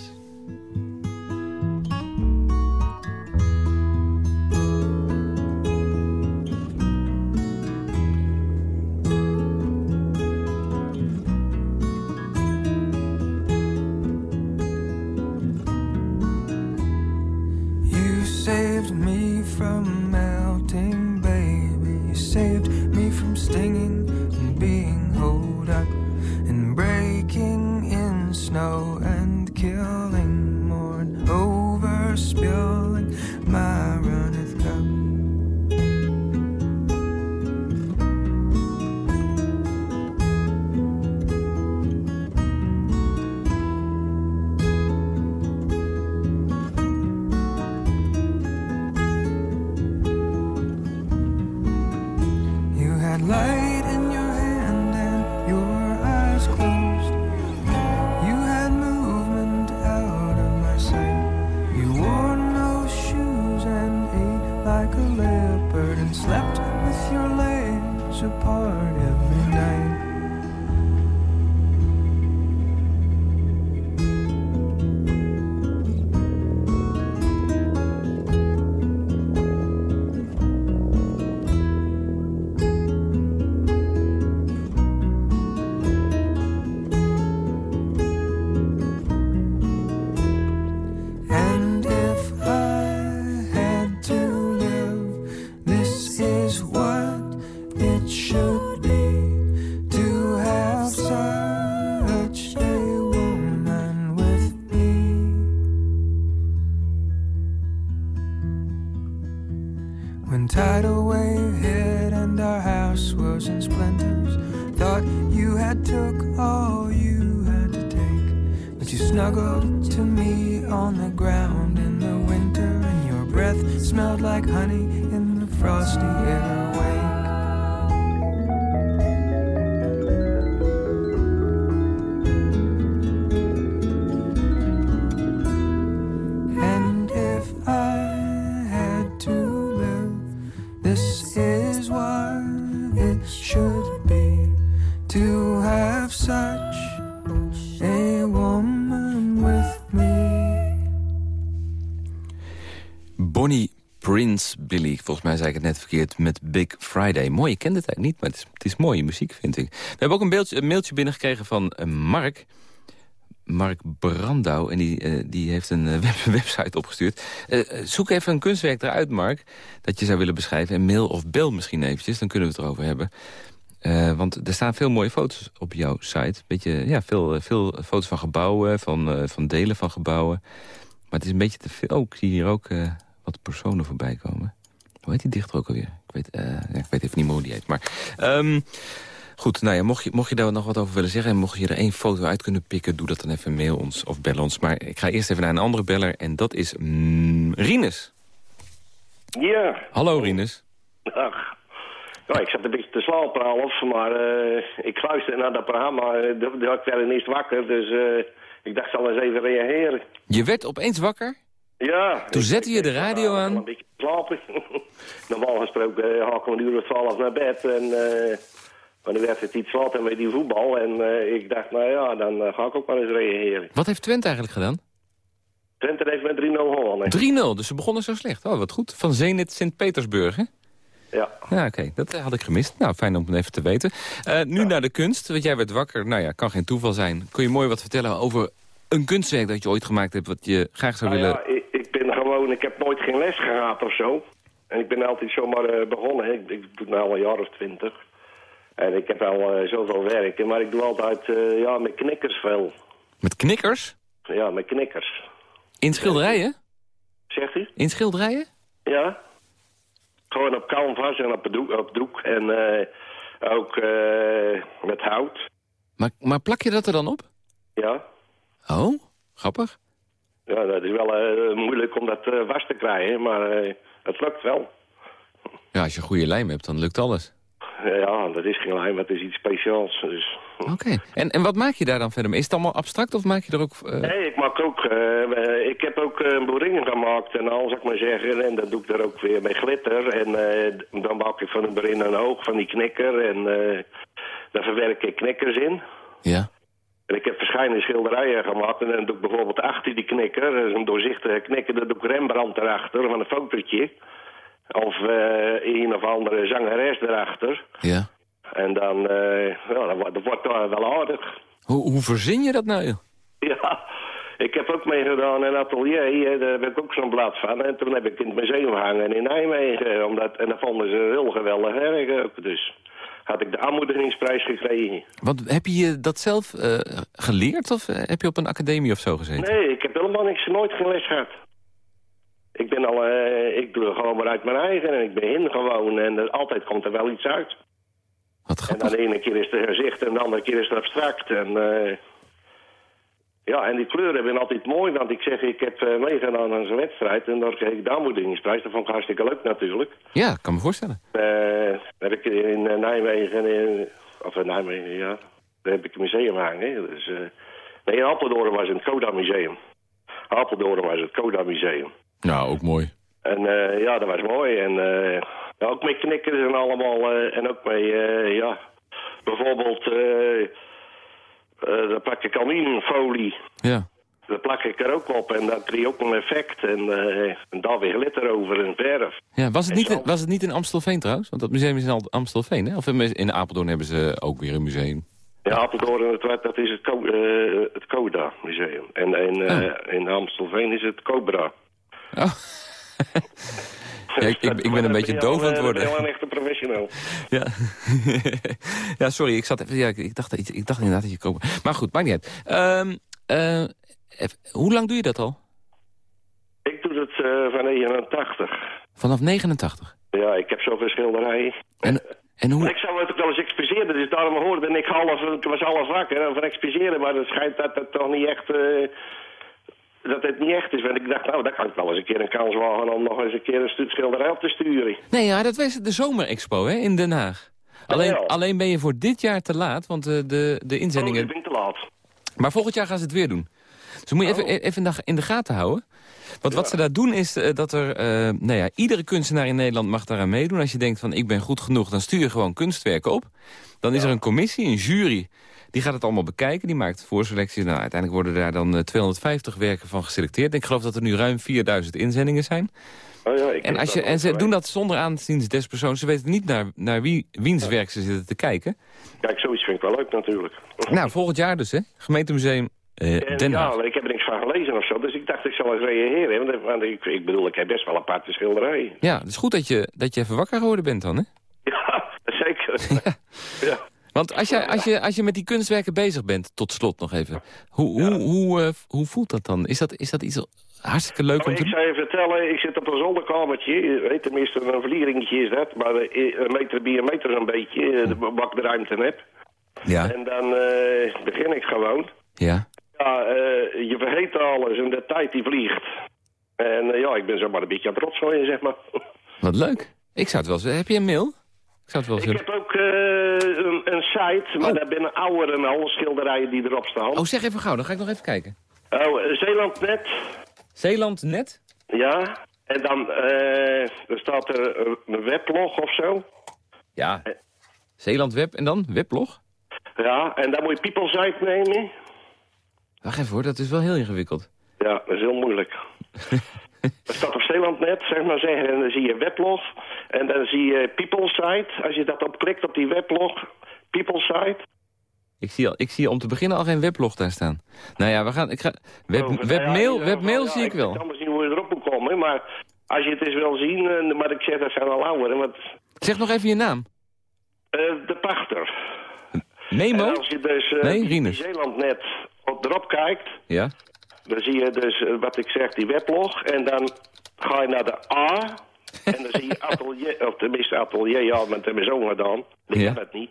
Prince Billy. Volgens mij zei ik het net verkeerd met Big Friday. Mooi, kent het eigenlijk niet, maar het is, mooie muziek, vind ik. We hebben ook een, beeldje, een mailtje binnengekregen van eh, Mark. Mark Brandau. En die, eh, die heeft een eh, *laughs* web, website opgestuurd. Zoek even een kunstwerk eruit, Mark. Dat je zou willen beschrijven. En mail of bel misschien eventjes. Dan kunnen we het erover hebben. Want er staan veel mooie foto's op jouw site. Beetje, ja, veel, veel foto's van gebouwen, van, van delen van gebouwen. Maar het is een beetje te veel. Oh, ik zie hier ook wat personen voorbij komen. Hoe heet die dichter ook alweer? Ik weet, eh, ja, ik weet even niet meer hoe die heet. Maar ehm, goed, nou ja, mocht, je, mocht je daar nog wat over willen zeggen... en mocht je er één foto uit kunnen pikken... doe dat dan even, mail ons of bel ons. Maar ik ga eerst even naar een andere beller en dat is mm, Rinus. Ja, Hallo Rinus. ach. Ja, ik zat een beetje te slapen half, maar eh, ik luisterde naar dat programma. eh, werd ik wel eerst wakker, dus ik dacht, zal eens even reageren. Je werd opeens wakker? Ja. Toen zette je de radio ik- aan? Een beetje slapen. *laughs* Normaal gesproken ga ik om een uur of twaalf naar bed. En uh, maar nu werd het iets later met die voetbal. En uh, ik dacht, nou ja, dan uh, ga ik ook wel eens reageren. Wat heeft Twente eigenlijk gedaan? 3-0, Twente heeft met 3-0 gewonnen. dus ze begonnen zo slecht. Oh, wat goed. Van Zenit Sint-Petersburg, hè? Ja. Ja, oké. Dat had ik gemist. Nou, fijn om het even te weten. Uh, nu ja. naar de kunst, want jij werd wakker. Nou ja, kan geen toeval zijn. Kun je mooi wat vertellen over een kunstwerk dat je ooit gemaakt hebt... wat je graag zou nou willen... Ja, ik, gewoon... Ik heb nooit geen les gehad of zo. En ik ben altijd zomaar uh, begonnen. Ik, ik doe het nu al een jaar of twintig. En ik heb al uh, zoveel werken. Maar ik doe altijd uh, ja, met knikkers veel. Met knikkers? Ja, met knikkers. In schilderijen? Zegt u? In schilderijen? Ja. Gewoon op canvas en op doek. Op doek en uh, ook met hout. Maar, maar plak je dat er dan op? Ja. Oh, grappig. Ja, dat is wel uh, moeilijk om dat vast te krijgen, maar het lukt wel. Ja, als je goede lijm hebt, dan lukt alles. Ja, dat is geen lijm, het is iets speciaals. Dus. Oké. Okay. En, en wat maak je daar dan verder mee? Is het allemaal abstract of maak je er ook... Uh... Nee, ik maak ook... Uh, ik heb ook uh, boringen gemaakt en al, zou ik maar zeggen. En dat doe ik er ook weer met glitter. En uh, dan maak ik van de borin een oog van die knikker. En daar verwerk ik knikkers in. Ja. En ik heb verschillende schilderijen gemaakt. En dan doe ik bijvoorbeeld achter die knikker, dat is een doorzichtige knikker, dan doe ik Rembrandt erachter van een fotootje. Of een of andere zangeres erachter. Ja. En dan, uh, ja, dat, dat wordt toch wel aardig. Hoe, hoe verzin je dat nou? Ja, ik heb ook meegedaan in atelier. Daar heb ik ook zo'n blad van. En toen heb ik in het museum gehangen in Nijmegen. Omdat, en dat vonden ze heel geweldig werk. Dus had ik de aanmoedigingsprijs gekregen. Want heb je dat zelf uh, geleerd? Of heb je op een academie of zo gezeten? Nee, ik heb helemaal niks, nooit geen les gehad. Ik ben al, uh, ik doe gewoon maar uit mijn eigen en ik ben in gewoon en uh, altijd komt er wel iets uit. Wat grappig. En dan de ene keer is het gezicht en de andere keer is het abstract. En, uh, ja, en die kleuren zijn altijd mooi, want ik zeg, ik heb uh, meegedaan aan zo'n wedstrijd en daar kreeg ik aanmoedigingsprijs. Dat vond ik hartstikke leuk natuurlijk. Ja, kan me voorstellen. Uh, heb ik in Nijmegen, in, of in Nijmegen, ja, daar heb ik een museum hangen. Dus, nee, in Apeldoorn was het Coda Museum. Apeldoorn was het Coda Museum. Nou, ook mooi. En uh, ja, dat was mooi. En uh, ja, ook met knikkers en allemaal. Uh, en ook met, ja, bijvoorbeeld, dan plak ik aluminiumfolie. Ja. Dan plak ik er ook op en dan krijg je ook een effect. En, en daar weer glitter over en verf. Ja, was het, niet in, was het niet in Amstelveen trouwens? Want dat museum is in Amstelveen, hè? Of in Apeldoorn hebben ze ook weer een museum? Ja, Apeldoorn, dat is het, Co uh, het Coda Museum. En in, uh, oh. in Amstelveen is het Cobra. Oh. *laughs* ja, ik, ik, ik, ben een beetje doof aan het worden. Ik ben een echte professional. Ja. *laughs* ja, sorry, ik, zat even, ja, ik, dacht, ik, dacht inderdaad dat je Cobra... Maar goed, maakt niet uit. Um, uh, even, hoe lang doe je dat al? Ik doe het van 89. Vanaf 89? Ja, ik heb zoveel schilderijen. En, en hoe... Ik zou het ook wel eens expliceren, dus daarom hoorde ik half, ik was half wakker van expliceren, maar het schijnt dat het toch niet echt, uh, dat het niet echt is. Want ik dacht, nou, daar kan ik wel eens een keer een kans wagen om nog eens een keer een schilderij op te sturen. Nee, ja, dat was de zomerexpo, hè, in Den Haag. Alleen, ja. alleen ben je voor dit jaar te laat, want de, de, de inzendingen... Oh, ik ben te laat. Maar volgend jaar gaan ze het weer doen. Dus moet je oh. even, even in de gaten houden. Want ja. wat ze daar doen is uh, dat er... Uh, nou ja, iedere kunstenaar in Nederland mag daaraan meedoen. Als je denkt van ik ben goed genoeg, dan stuur je gewoon kunstwerken op. Dan is er een commissie, een jury. Die gaat het allemaal bekijken. Die maakt voorselecties. Nou, uiteindelijk worden daar dan uh, 250 werken van geselecteerd. Ik geloof dat er nu ruim 4000 inzendingen zijn. Oh ja, en, als je, en ze doen dat zonder aanzien des persoons. Ze weten niet naar, naar wie, wiens werk ze zitten te kijken. Kijk, zoiets vind ik wel leuk natuurlijk. Nou, volgend jaar dus, hè? Gemeentemuseum uh, Den Haag. Ja, ik heb er niks van gelezen of zo, dus ik dacht ik zal eens reageren. Want, want ik, ik, bedoel, ik heb best wel aparte schilderijen. Ja, het is goed dat je, dat je even wakker geworden bent dan, hè? *laughs* Ja, zeker. *laughs* ja. Want als je, als, je, als je met die kunstwerken bezig bent, tot slot nog even. Hoe, hoe, hoe, uh, hoe voelt dat dan? Is dat, is dat iets hartstikke leuk nou, om te Ik zou je vertellen, ik zit op een zolderkamertje. Je weet tenminste, een vlieringetje is dat. Maar een meter bij een meter zo'n beetje, de bak de ruimte heb. Ja. En dan uh, begin ik gewoon. Ja. Ja, uh, je vergeet alles en de tijd die vliegt. En uh, ja, ik ben zomaar een beetje aan trots van je, zeg maar. Wat leuk. Ik zou het wel zeggen. Heb je een mail? Ik zou het wel Ik heb ook eh, een, een site, maar Oh. daar binnen ouder en alle schilderijen die erop staan. Oh, zeg even gauw, dan ga ik nog even kijken. Oh, eh, Zeelandnet, Zeeland net? ja. En dan eh, er staat er een- een weblog of zo. Ja. Zeeland Web en dan? Weblog? Ja, en dan moet je People Site nemen. Wacht even hoor, dat is wel heel ingewikkeld. Ja, dat is heel moeilijk. *laughs* Er staat op Zeelandnet, zeg maar zeggen, en dan zie je weblog. En dan zie je People Site. Als je dat opklikt op die weblog, People Site. Ik zie, al, ik zie om te beginnen al geen weblog daar staan. Nou ja, we gaan... Ik ga, web, Oh, nou ja, webmail, in webmail geval, zie ja, ik wel. weet anders niet hoe je erop moet komen, maar als je het eens wil zien, eh, maar ik zeg dat zijn al ouder, want Zeg nog even je naam. eh, de pachter. Nemo? En als je dus eh, Nee, Rinus. die Zeelandnet op, erop kijkt, Ja. dan zie je dus eh, wat ik zeg, die weblog, en dan ga je naar de A, en dan zie je atelier, of tenminste atelier, ja, met hebben zo gedaan. Ik Ja. het niet.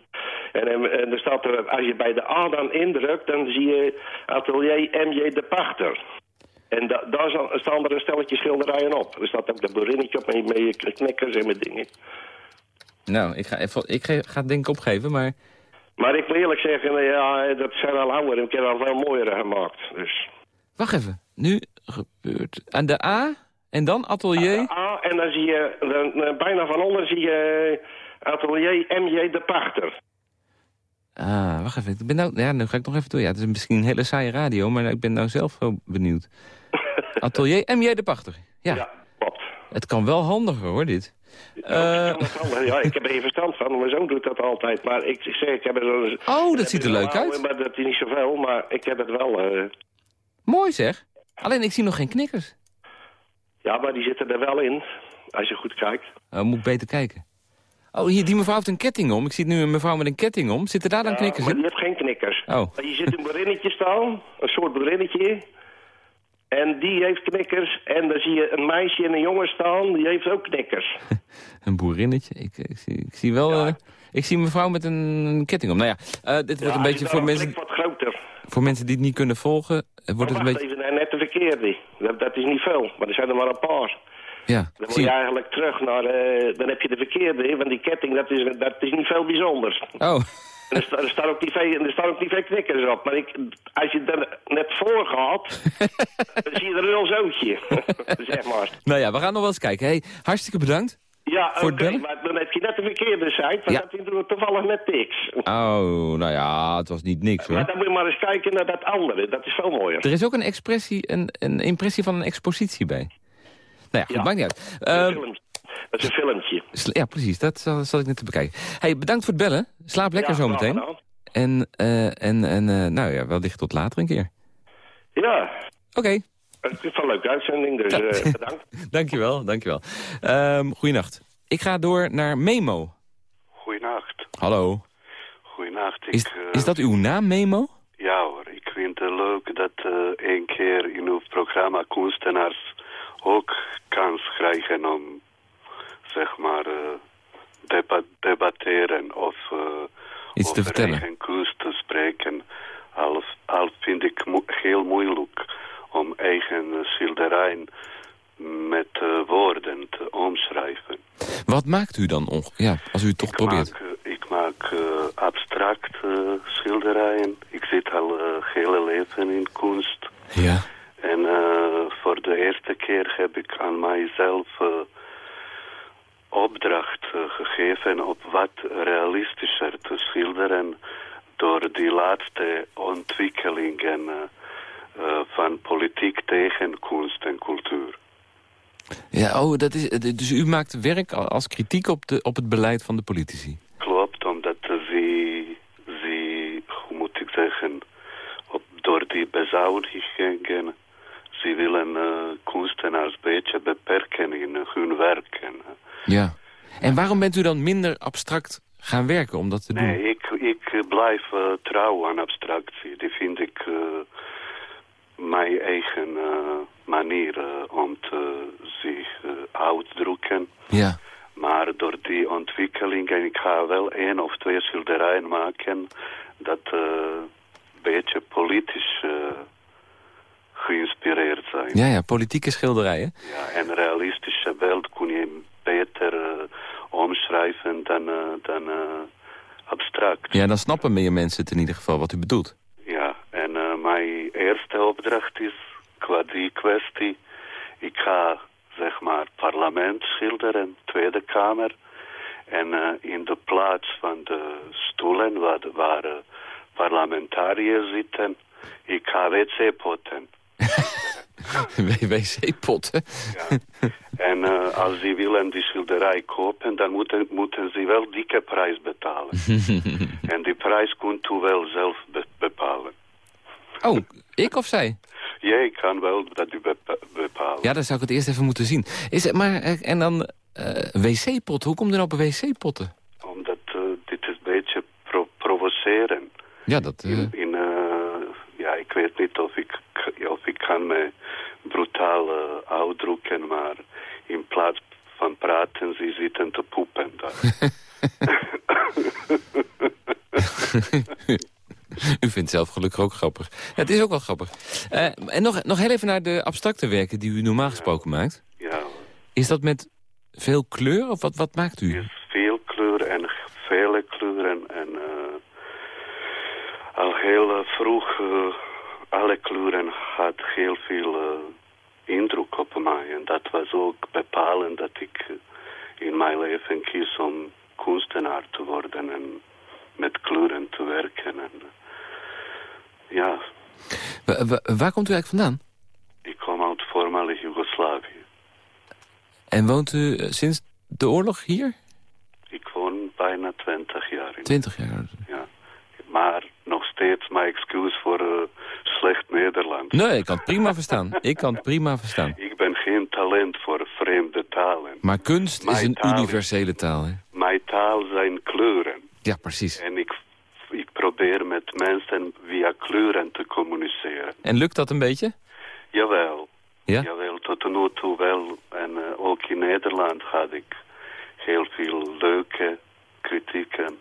En, en er staat er, als je bij de A dan indrukt, dan zie je atelier MJ de Pachter. En da- daar sta- staan er een stelletje schilderijen op. Er staat ook dat boerinnetje op met, met je knikkers en met dingen. Nou, ik ga, even, ik ga het denk ik opgeven, maar... Maar ik moet eerlijk zeggen, ja, dat zijn al ouder ik heb al veel mooiere gemaakt. Dus. Wacht even. Nu gebeurt... Aan de A en dan atelier... A, en dan zie je, dan, eh, bijna van onder zie je eh, atelier MJ de Pachter. Ah, wacht even. Ik ben nou, ja, nu ga ik nog even door. Ja, het is misschien een hele saaie radio, maar ik ben nou zelf wel benieuwd. *laughs* Atelier MJ de Pachter. Ja, Ja, klopt. het kan wel handiger hoor, dit. Ik kan het wel, ja, ik heb er geen verstand van. Mijn zoon doet dat altijd. Maar ik zeg, ik heb er. Oh, dat ziet er leuk uit. Maar dat is niet zoveel, maar ik heb het wel... mooi zeg. Alleen ik zie nog geen knikkers. Ja, maar die zitten er wel in. Als je goed kijkt. Oh, moet ik beter kijken. Oh, hier, die mevrouw heeft een ketting om. Ik zie nu een mevrouw met een ketting om. Zitten daar dan Ja, knikkers in? die heeft geen knikkers. Oh. Je ziet een boerinnetje staan, een soort boerinnetje. En die heeft knikkers. En dan zie je een meisje en een jongen staan, die heeft ook knikkers. *laughs* Een boerinnetje. Ik, ik, zie, ik zie wel... Ja. eh, ik zie een mevrouw met een ketting om. Nou ja, eh, dit wordt een beetje je voor mensen, wat groter. Voor mensen die het niet kunnen volgen. eh, Wordt het een beetje... even, net de verkeerde. Dat, dat is niet veel, maar er zijn er maar een paar. Ja, Dan moet je eigenlijk terug naar... eh, dan heb je de verkeerde, want die ketting, dat is, dat is niet veel bijzonders. Oh, En er, er staan ook niet veel, er staan ook niet veel knikkers op. Maar ik, als je er net voor gaat, *laughs* dan zie je er een zootje. *laughs* zeg maar. nou ja, we gaan nog wel eens kijken. Hey, hartstikke bedankt. Ja, Voor oké, het maar dan heb je net de verkeerde site, want Ja. dat doet toevallig net niks. Oh, nou ja, het was niet niks Maar hoor. dan moet je maar eens kijken naar dat andere, dat is veel mooier. Er is ook een, expressie, een, een impressie van een expositie bij. Nou ja, goed, Ja. maakt niet uit. Dat is een Eh, film- dat is een filmpje. ja, precies, dat zal, zal ik net te bekijken. Hey, bedankt voor het bellen. Slaap lekker Ja, zo graag meteen. gedaan. En, eh, en, en eh, nou ja, wellicht tot later een keer. Ja, Oké, het is een leuke uitzending, dus eh, bedankt. *laughs* dankjewel, dankjewel. Um, goeienacht. Ik ga door naar Memo. Goeienacht. Hallo. Goeienacht. Ik, Is, eh, is dat uw naam, Memo? Ja hoor, ik vind het leuk dat eh één keer in uw programma kunstenaars ook kans krijgen om, zeg maar, eh, deba debatteren of Iets te over vertellen. kunst te spreken. Al, al vind ik mo heel moeilijk om eigen eh, schilderijen met eh, woorden te omschrijven. Wat maakt u dan, ja, als u het toch Ik probeert? Maak, eh, ik maak eh, abstract eh, schilderijen. Ik zit al hele leven in kunst. Ja. En voor de eerste keer heb ik aan mijzelf opdracht gegeven op wat realistischer te schilderen door die laatste ontwikkelingen uh, van politiek tegen kunst en cultuur. Ja, oh, dat is, dus u maakt werk als kritiek op, de, op het beleid van de politici? Klopt, omdat ze, ze hoe moet ik zeggen, op, door die bezuinigingen, ze willen uh, kunstenaars een beetje beperken in hun werk. En, ja. En waarom bent u dan minder abstract gaan werken om dat te doen? Nee, ik, ik blijf uh, trouw aan abstractie. Die vind ik uh, mijn eigen uh, manier om te zich uitdrukken. Ja. Maar door die ontwikkelingen, ik ga wel één of twee schilderijen maken dat een beetje politisch geïnspireerd zijn. Ja, ja, politieke schilderijen. Ja, en realistische beeld kun je beter omschrijven dan, eh, dan eh, abstract. Ja, dan snappen meer mensen het in ieder geval wat u bedoelt. Ja, en eh, mijn eerste opdracht is qua die kwestie. Ik ga zeg maar parlement schilderen, Tweede Kamer. En eh, in de plaats van de stoelen waar, de- waar eh, parlementariërs zitten, ik ga wc-potten. Wc-potten? En eh, als ze willen die schilderij kopen, dan moeten, moeten ze wel dikke prijs betalen. *laughs* en die prijs kunt u wel zelf be- bepalen. oh, ik of zij? Jij kan wel dat u bepa- bepalen. Ja, dan zou ik het eerst even moeten zien. Is het, maar, eh, en dan eh wc-pot. Hoe komt er nou op wc-potten? Omdat dit is een beetje pro- provoceren. Ja, dat... In, eh, ja, ik weet niet of ik, of ik kan me brutaal eh, uitdrukken, maar in plaats van ze zitten te poepen daar. *laughs* *laughs* U vindt het zelf gelukkig ook grappig. Ja, het is ook wel grappig. Eh, en nog, nog heel even naar de abstracte werken die u normaal gesproken maakt. ja, Is dat met veel kleur of wat, wat maakt u? veel kleur en vele kleuren en eh, al heel eh, vroeg eh, alle kleuren had heel veel eh, indruk op mij en dat was ook bepalend dat ik in mijn leven kies om kunstenaar te worden en met kleuren te werken en ja, Wa- wa- waar komt u eigenlijk vandaan? ik kom uit voormalig Joegoslavië. En woont u eh, sinds de oorlog hier? Ik woon bijna 20 jaar in 20 jaar. Ja. Maar nog steeds mijn excuus voor eh, slecht Nederlands. Nee, ik kan het prima verstaan. Ik kan het prima verstaan. Ik ben geen talent voor vreemde talen. Maar kunst is een taal universele taal, hè? Mijn taal zijn kleuren. Ja, precies. En ik, ik probeer met mensen via kleuren te communiceren. En lukt dat een beetje? Jawel. Ja? Jawel, tot nu toe wel. En eh, ook in Nederland had ik heel veel leuke kritieken.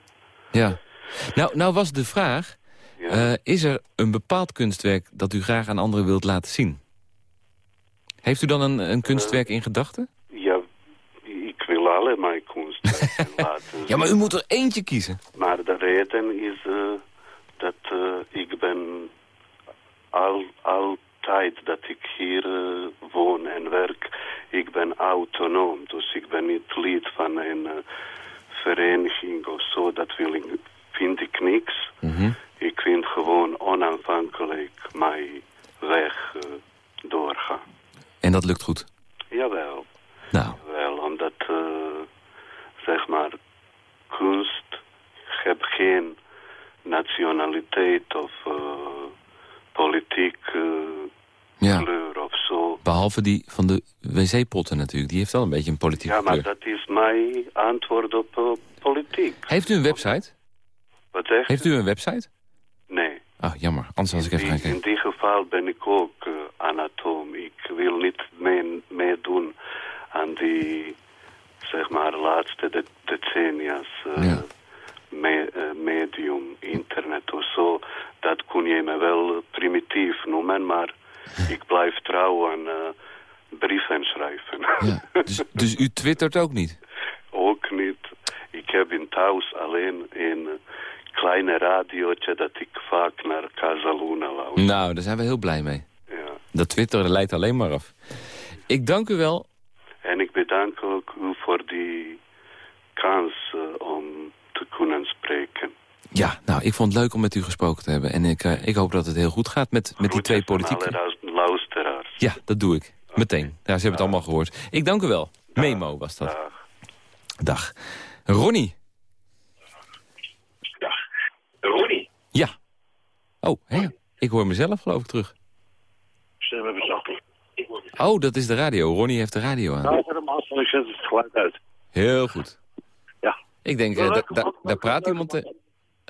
Ja. Nou, nou was de vraag... eh, is er een bepaald kunstwerk dat u graag aan anderen wilt laten zien? Heeft u dan een, een kunstwerk in gedachten? Ja, ik wil alle mijn kunstwerken *laughs* laten Ja, maar u moet er eentje kiezen. Maar de reden is eh, dat eh, ik ben al, altijd dat ik hier eh, woon en werk, ik ben autonoom. Dus ik ben niet lid van een eh, vereniging of zo, dat wil ik, vind ik niks. Ik vind gewoon onafhankelijk mijn weg eh, doorgaan. En dat lukt goed. Jawel. Nou. Wel, omdat, eh, zeg maar, kunst heeft geen nationaliteit of eh, politiek Ja. kleur of zo. Behalve die van de wc-potten natuurlijk. Die heeft wel een beetje een politieke Ja, maar kleur. dat is mijn antwoord op politiek. Heeft u een website? Wat zegt Heeft u een website? Oh, jammer. Anders was ik even gaan In kijken. die geval ben ik ook eh, anatoom. Ik wil niet mee- meedoen aan die, zeg maar, laatste de decennia's eh, me- eh, medium, internet of zo. Dat kun je me wel primitief noemen, maar ik blijf trouw aan brieven schrijven. Dus, *laughs* dus u twittert ook niet? ook niet. Ik heb in thuis alleen een kleine radiootje dat ik vaak naar Casaluna luister. Nou, daar zijn we heel blij mee. Dat Twitter leidt alleen maar af. Ik dank u wel. En ik bedank ook u voor die kans eh, om te kunnen spreken. Ja, nou, ik vond het leuk om met u gesproken te hebben. En ik, eh, ik hoop dat het heel goed gaat met, met die twee politieke... luisteraars. Ja, dat doe ik. Meteen. Ja, ze hebben het allemaal gehoord. Ik dank u wel. Memo was dat. Dag. Ronnie. Ronnie. Ja. Oh, hè? ik hoor mezelf geloof ik terug. Stem even zachter. Oh, dat is de radio. Ronnie heeft de radio aan. Nou, zet hem af, ik zet het geluid uit. Heel goed. Ja. Ik denk, eh, da- da- daar praat iemand... eh,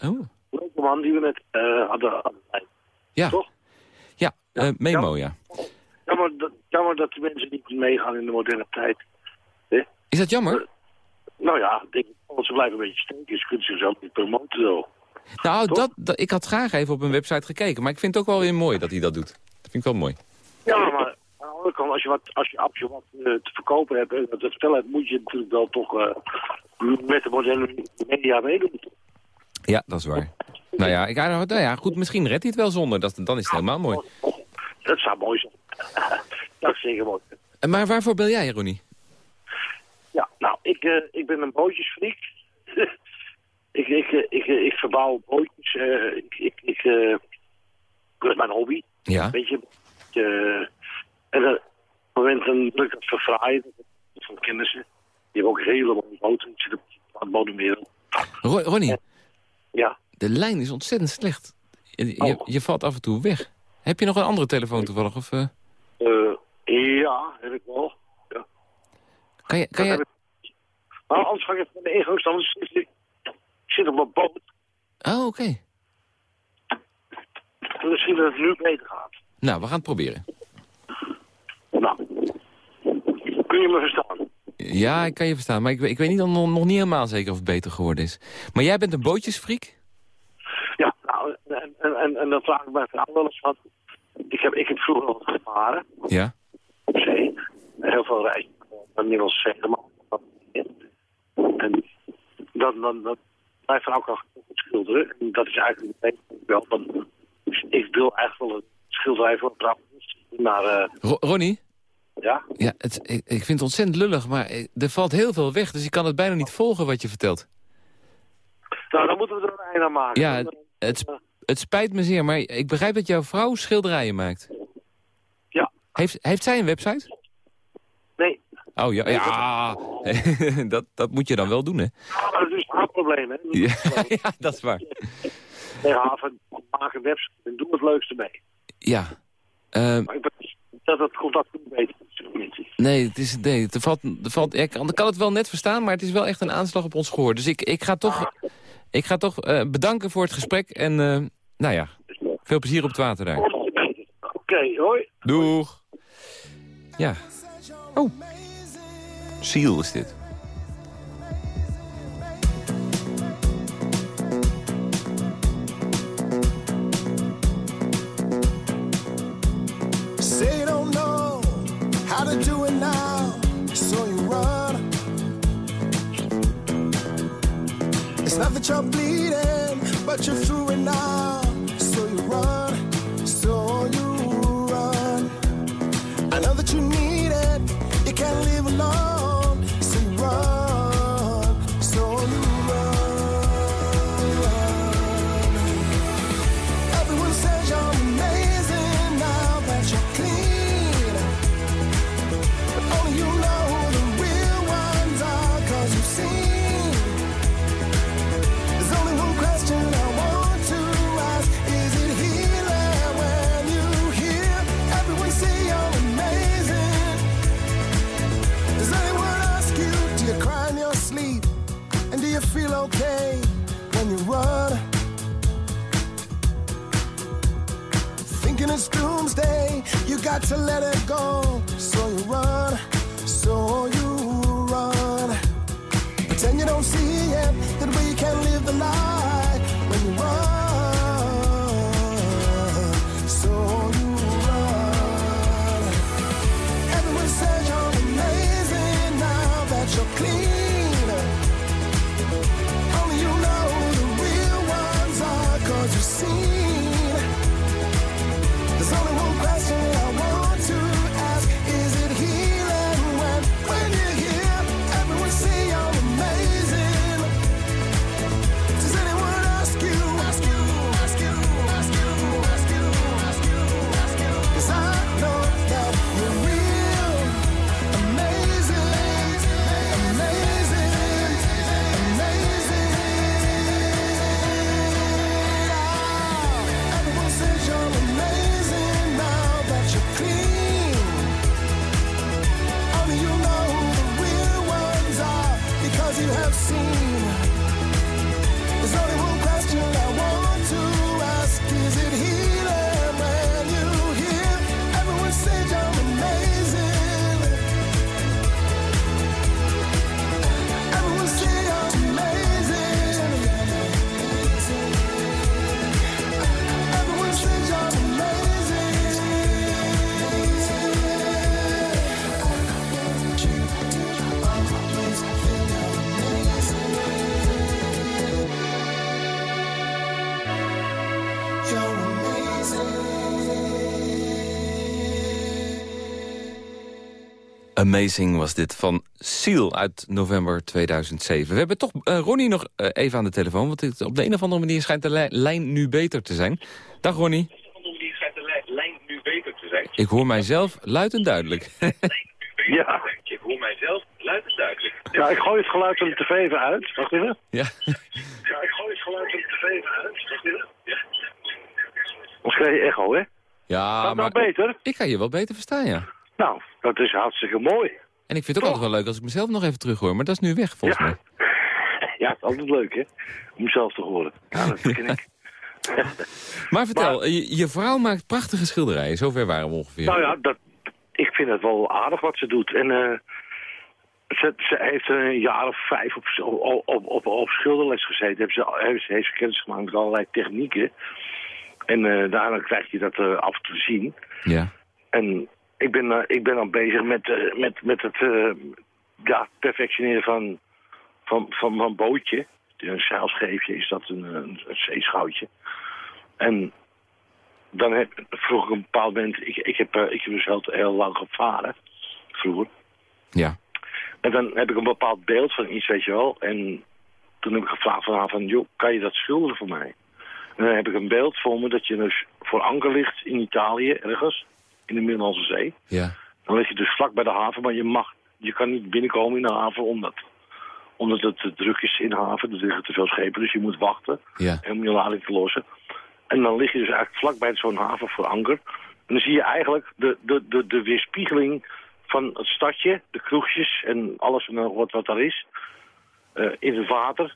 Oh, Leuke man die we net eh, hadden. aan de lijn. ja. Toch? Ja, Memo, ja. Jammer dat, jammer dat die mensen niet meegaan in de moderne tijd. Is dat jammer? Nou ja, ik denk, want ze blijven een beetje steken. Ze kunnen zichzelf niet promoten zo. Nou, dat, dat, ik had graag even op een website gekeken. Maar ik vind het ook wel weer mooi dat hij dat doet. Dat vind ik wel mooi. Ja, maar aan de andere kant, als je wat, als je, als je wat eh, te verkopen hebt en dat te vertellen hebt, moet je natuurlijk wel toch eh, met de moderne media meedoen. Ja, dat is waar. Nou ja, ik, nou ja, goed, misschien redt hij het wel zonder. Dat, dan is het helemaal mooi. Dat zou mooi zijn. *laughs* dat is zeker mooi. Maar waarvoor bel jij, Ronnie? Ja, nou, ik, eh, ik ben een bootjesfreak. *laughs* ik, ik, ik, ik verbouw bootjes. eh, ik, ik, ik, eh, dat is mijn hobby. Ja. Weet je. eh, en op het moment dan ik dat verfraaien. Van kennissen. Die hebben ook hele mooie boten. Die zitten op het bodemwereld. Ronnie, Ja. de lijn is ontzettend slecht. Je, je, je valt af en toe weg. Heb je nog een andere telefoon toevallig? Of, ja, heb ik wel. Ja. kan je, kan je... Maar anders ga ik even naar de ingangsstand. Ik zit- ik zit op mijn boot. Oh, oké. Misschien dat het nu beter gaat. Nou, we gaan het proberen. Nou, kun je me verstaan? Ja, ik kan je verstaan. Maar ik, weet- ik weet niet, nog, nog niet helemaal zeker of het beter geworden is. Maar jij bent een bootjesfreak? Ja, nou, en, en, en, en dan vraag ik mijn vrouw wel eens van... Ik heb, ik heb vroeger al gevaren Ja. op zee. Heel veel reizen zee gemaakt. En dan, dan, dan, vrouw kan goed schilderen. En dat is eigenlijk wel. Want ik wil eigenlijk wel een schilderij voor vrouw. Maar Ro- Ronnie? ja, Ja, het, ik, ik vind het ontzettend lullig, maar eh, er valt heel veel weg. Dus ik kan het bijna niet volgen wat je vertelt. nou dan moeten we er een einde aan maken. Ja, het, het, het spijt me zeer, maar ik begrijp dat jouw vrouw schilderijen maakt. Ja. Heeft, heeft zij een website? Oh ja, ja. *laughs* dat, dat moet je dan wel doen, hè? maar dat is haar probleem, hè. Ja, *laughs* ja dat is waar. Haven, maak een website en doe het leukste mee. Ja. Ehm, Maar ik ben, dat het contact niet beter nee, het is, nee er valt, er valt, ik kan, het wel net verstaan, maar het is wel echt een aanslag op ons gehoor. Dus ik, ik ga toch, ik ga toch eh, bedanken voor het gesprek en eh, nou ja, veel plezier op het water daar. Oké, hoi. Doeg. Ja. Oh. Seal is dit. It's not that you're bleeding, but you're through it now. Amazing was dit van Seal uit november 2007. We hebben toch eh, Ronnie nog eh, even aan de telefoon... want het, op de een of andere manier schijnt de li- lijn nu beter te zijn. Dag Ronnie. Ik hoor mijzelf luid en duidelijk. *laughs* Ja. Ik hoor mijzelf luid en duidelijk. Ja, ik gooi het geluid van de tv even uit. Wacht even. ja. Ja, ik gooi het geluid van de tv even uit. Wacht even. Ja. Anders krijg je echo, hè? Ja, dat maar nou beter? ik kan je wel beter verstaan, ja. Nou, dat is hartstikke mooi. En ik vind het ook altijd wel leuk als ik mezelf nog even terug hoor. Maar dat is nu weg, volgens mij. *laughs* Ja, het is altijd leuk, hè? Om mezelf te horen. Ja, dat *laughs* ken ik. *laughs* Maar vertel, je, je vrouw maakt prachtige schilderijen. Zover waren we ongeveer. Nou ja, dat, ik vind het wel aardig wat ze doet. En eh, ze, ze heeft een jaar of vijf op, op, op, op, op schilderles gezeten. Heeft ze, heeft ze, heeft ze kennis gemaakt met allerlei technieken. En eh, daarna krijg je dat eh, af en toe zien. Ja. En ik ben, eh, ik ben dan bezig met, eh, met, met het eh, ja, perfectioneren van, van, van mijn bootje. Een zeilscheepje is dat, een, een, een zeeschoutje. En dan heb, vroeg ik op een bepaald moment... Ik, ik, heb, ik heb dus heel, heel lang gevaren, vroeger. Ja. En dan heb ik een bepaald beeld van iets, weet je wel. En toen heb ik gevraagd van haar van... joh, kan je dat schilderen voor mij? En dan heb ik een beeld voor me dat je dus voor anker ligt in Italië, ergens. In de Middellandse Zee. Ja. Dan lig je dus vlak bij de haven, maar je mag... Je kan niet binnenkomen in de haven omdat, omdat het te druk is in de haven. Er liggen te veel schepen, dus je moet wachten Ja. om je lading te lossen. En dan lig je dus eigenlijk vlak bij zo'n haven voor anker. En dan zie je eigenlijk de, de, de, de weerspiegeling van het stadje, de kroegjes en alles en wat, wat daar is. eh, in het water.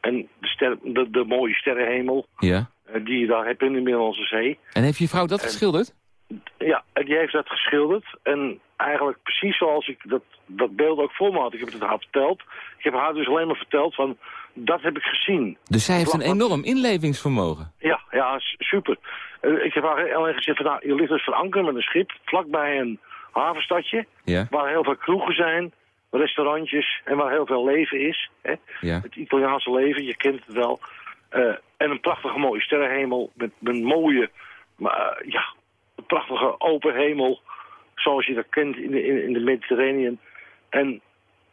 En de, ster, de, de mooie sterrenhemel Ja. eh, die je daar hebt in de Middellandse Zee. En heeft je vrouw dat geschilderd? Ja, en die heeft dat geschilderd. En eigenlijk precies zoals ik dat, dat beeld ook voor me had. Ik heb het haar verteld. Ik heb haar dus alleen maar verteld van, dat heb ik gezien. Dus zij heeft een enorm inlevingsvermogen. Ja, ja, super. Eh, ik heb haar alleen gezegd van, nou, je ligt dus van anker met een schip, vlakbij een havenstadje, Ja. waar heel veel kroegen zijn, restaurantjes en waar heel veel leven is. Hè? Ja. Het Italiaanse leven, je kent het wel. Eh, en een prachtige mooie sterrenhemel met, met mooie, maar, eh, ja, een prachtige open hemel, zoals je dat kent in de, in, in de Mediterranean. En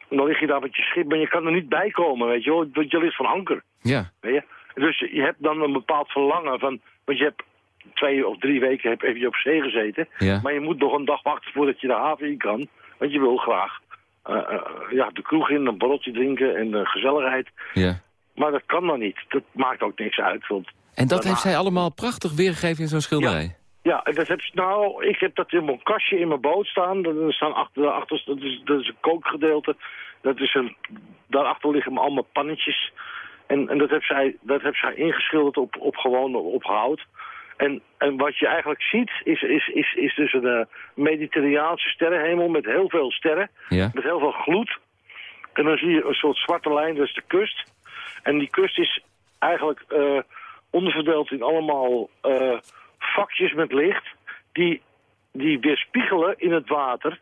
dan lig je daar met je schip, maar je kan er niet bij komen, weet je wel, want je ligt van anker. Ja. Weet je? Dus je hebt dan een bepaald verlangen van... Want je hebt twee of drie weken heb, heb je op zee gezeten. Ja. Maar je moet nog een dag wachten voordat je de haven in kan. Want je wil graag eh, eh, ja, de kroeg in, een borreltje drinken en de gezelligheid. Ja. Maar dat kan dan niet. Dat maakt ook niks uit. Want En dat daarna- heeft zij allemaal prachtig weergegeven in zo'n schilderij? Ja, en dat heb, nou, ik heb dat in mijn kastje in mijn boot staan. Er staan achter, achter dat, is, dat is een kookgedeelte. Dat is een, daarachter liggen allemaal pannetjes. En, en dat, heb zij, dat heb zij ingeschilderd op, op gewoon op hout. En, en wat je eigenlijk ziet is, is, is, is dus een mediterraanse sterrenhemel met heel veel sterren. Ja. Met heel veel gloed. En dan zie je een soort zwarte lijn, dat is de kust. En die kust is eigenlijk eh, onderverdeeld in allemaal eh, vakjes met licht... die, die weerspiegelen in het water,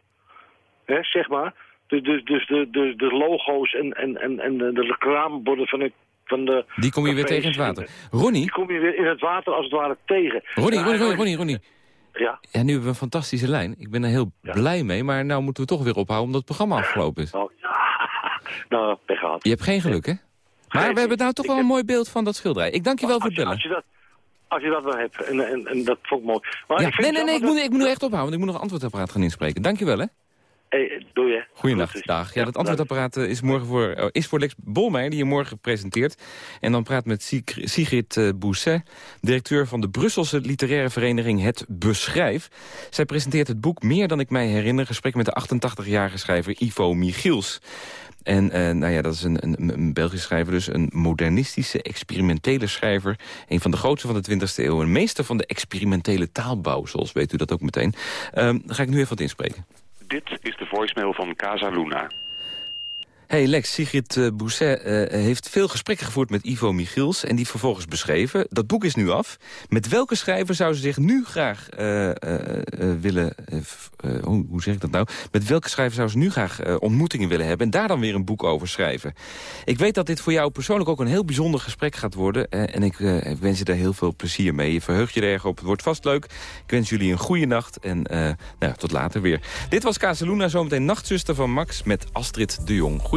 hè, zeg maar. Dus, dus, dus de, de, de logo's en, en, en, en de, de reclameborden van de, van de Die kom je weer tegen in het water. Ronnie? Die kom je weer in het water als het ware tegen. Ronnie, En Ronnie, Ronnie, Ronnie, Ronnie. Ja. Ja, nu hebben we een fantastische lijn. Ik ben er heel blij mee, maar nou moeten we toch weer ophouden omdat het programma afgelopen is. Oh, ja. *laughs* Nou, pech gehad. Je hebt geen geluk, hè? Maar we hebben nou toch wel een mooi beeld van dat schilderij. Ik dank je wel voor het bellen. Als je dat, wel hebt, en, en, en dat vond ik mooi. Maar Ja, ik vind nee, nee, nee, ik moet, ik moet nu echt ophouden, want ik moet nog een antwoordapparaat gaan inspreken. Dank je wel, hè? Hey, doe je. Goeiedag, dag. Ja, dat antwoordapparaat eh, is, morgen voor, eh, is voor Lex Bolmeijer, die je morgen presenteert. En dan praat met Sig- Sigrid eh, Bousset, directeur van de Brusselse literaire vereniging Het Beschrijf. Zij presenteert het boek Meer dan ik mij herinner, gesprek met de 88-jarige schrijver Ivo Michiels. En eh, nou ja, dat is een, een, een Belgische schrijver, dus een modernistische, experimentele schrijver. Een van de grootste van de 20e eeuw. Een meester van de experimentele taalbouw, zoals weet u dat ook meteen. Ehm, daar ga ik nu even wat inspreken. Dit is de voicemail van Casa Luna. Hey Lex, Sigrid uh, Bousset uh, heeft veel gesprekken gevoerd met Ivo Michiels... en die vervolgens beschreven. Dat boek is nu af. Met welke schrijver zou ze zich nu graag uh, willen... Hoe, zeg ik dat nou? Met welke schrijver zou ze nu graag ontmoetingen willen hebben... en daar dan weer een boek over schrijven? Ik weet dat dit voor jou persoonlijk ook een heel bijzonder gesprek gaat worden... en ik, wens je daar heel veel plezier mee. Je verheugt je er erg op, het wordt vast leuk. Ik wens jullie een goede nacht en nou, tot later weer. Dit was Casaluna, zometeen nachtzuster van Max met Astrid de Jong.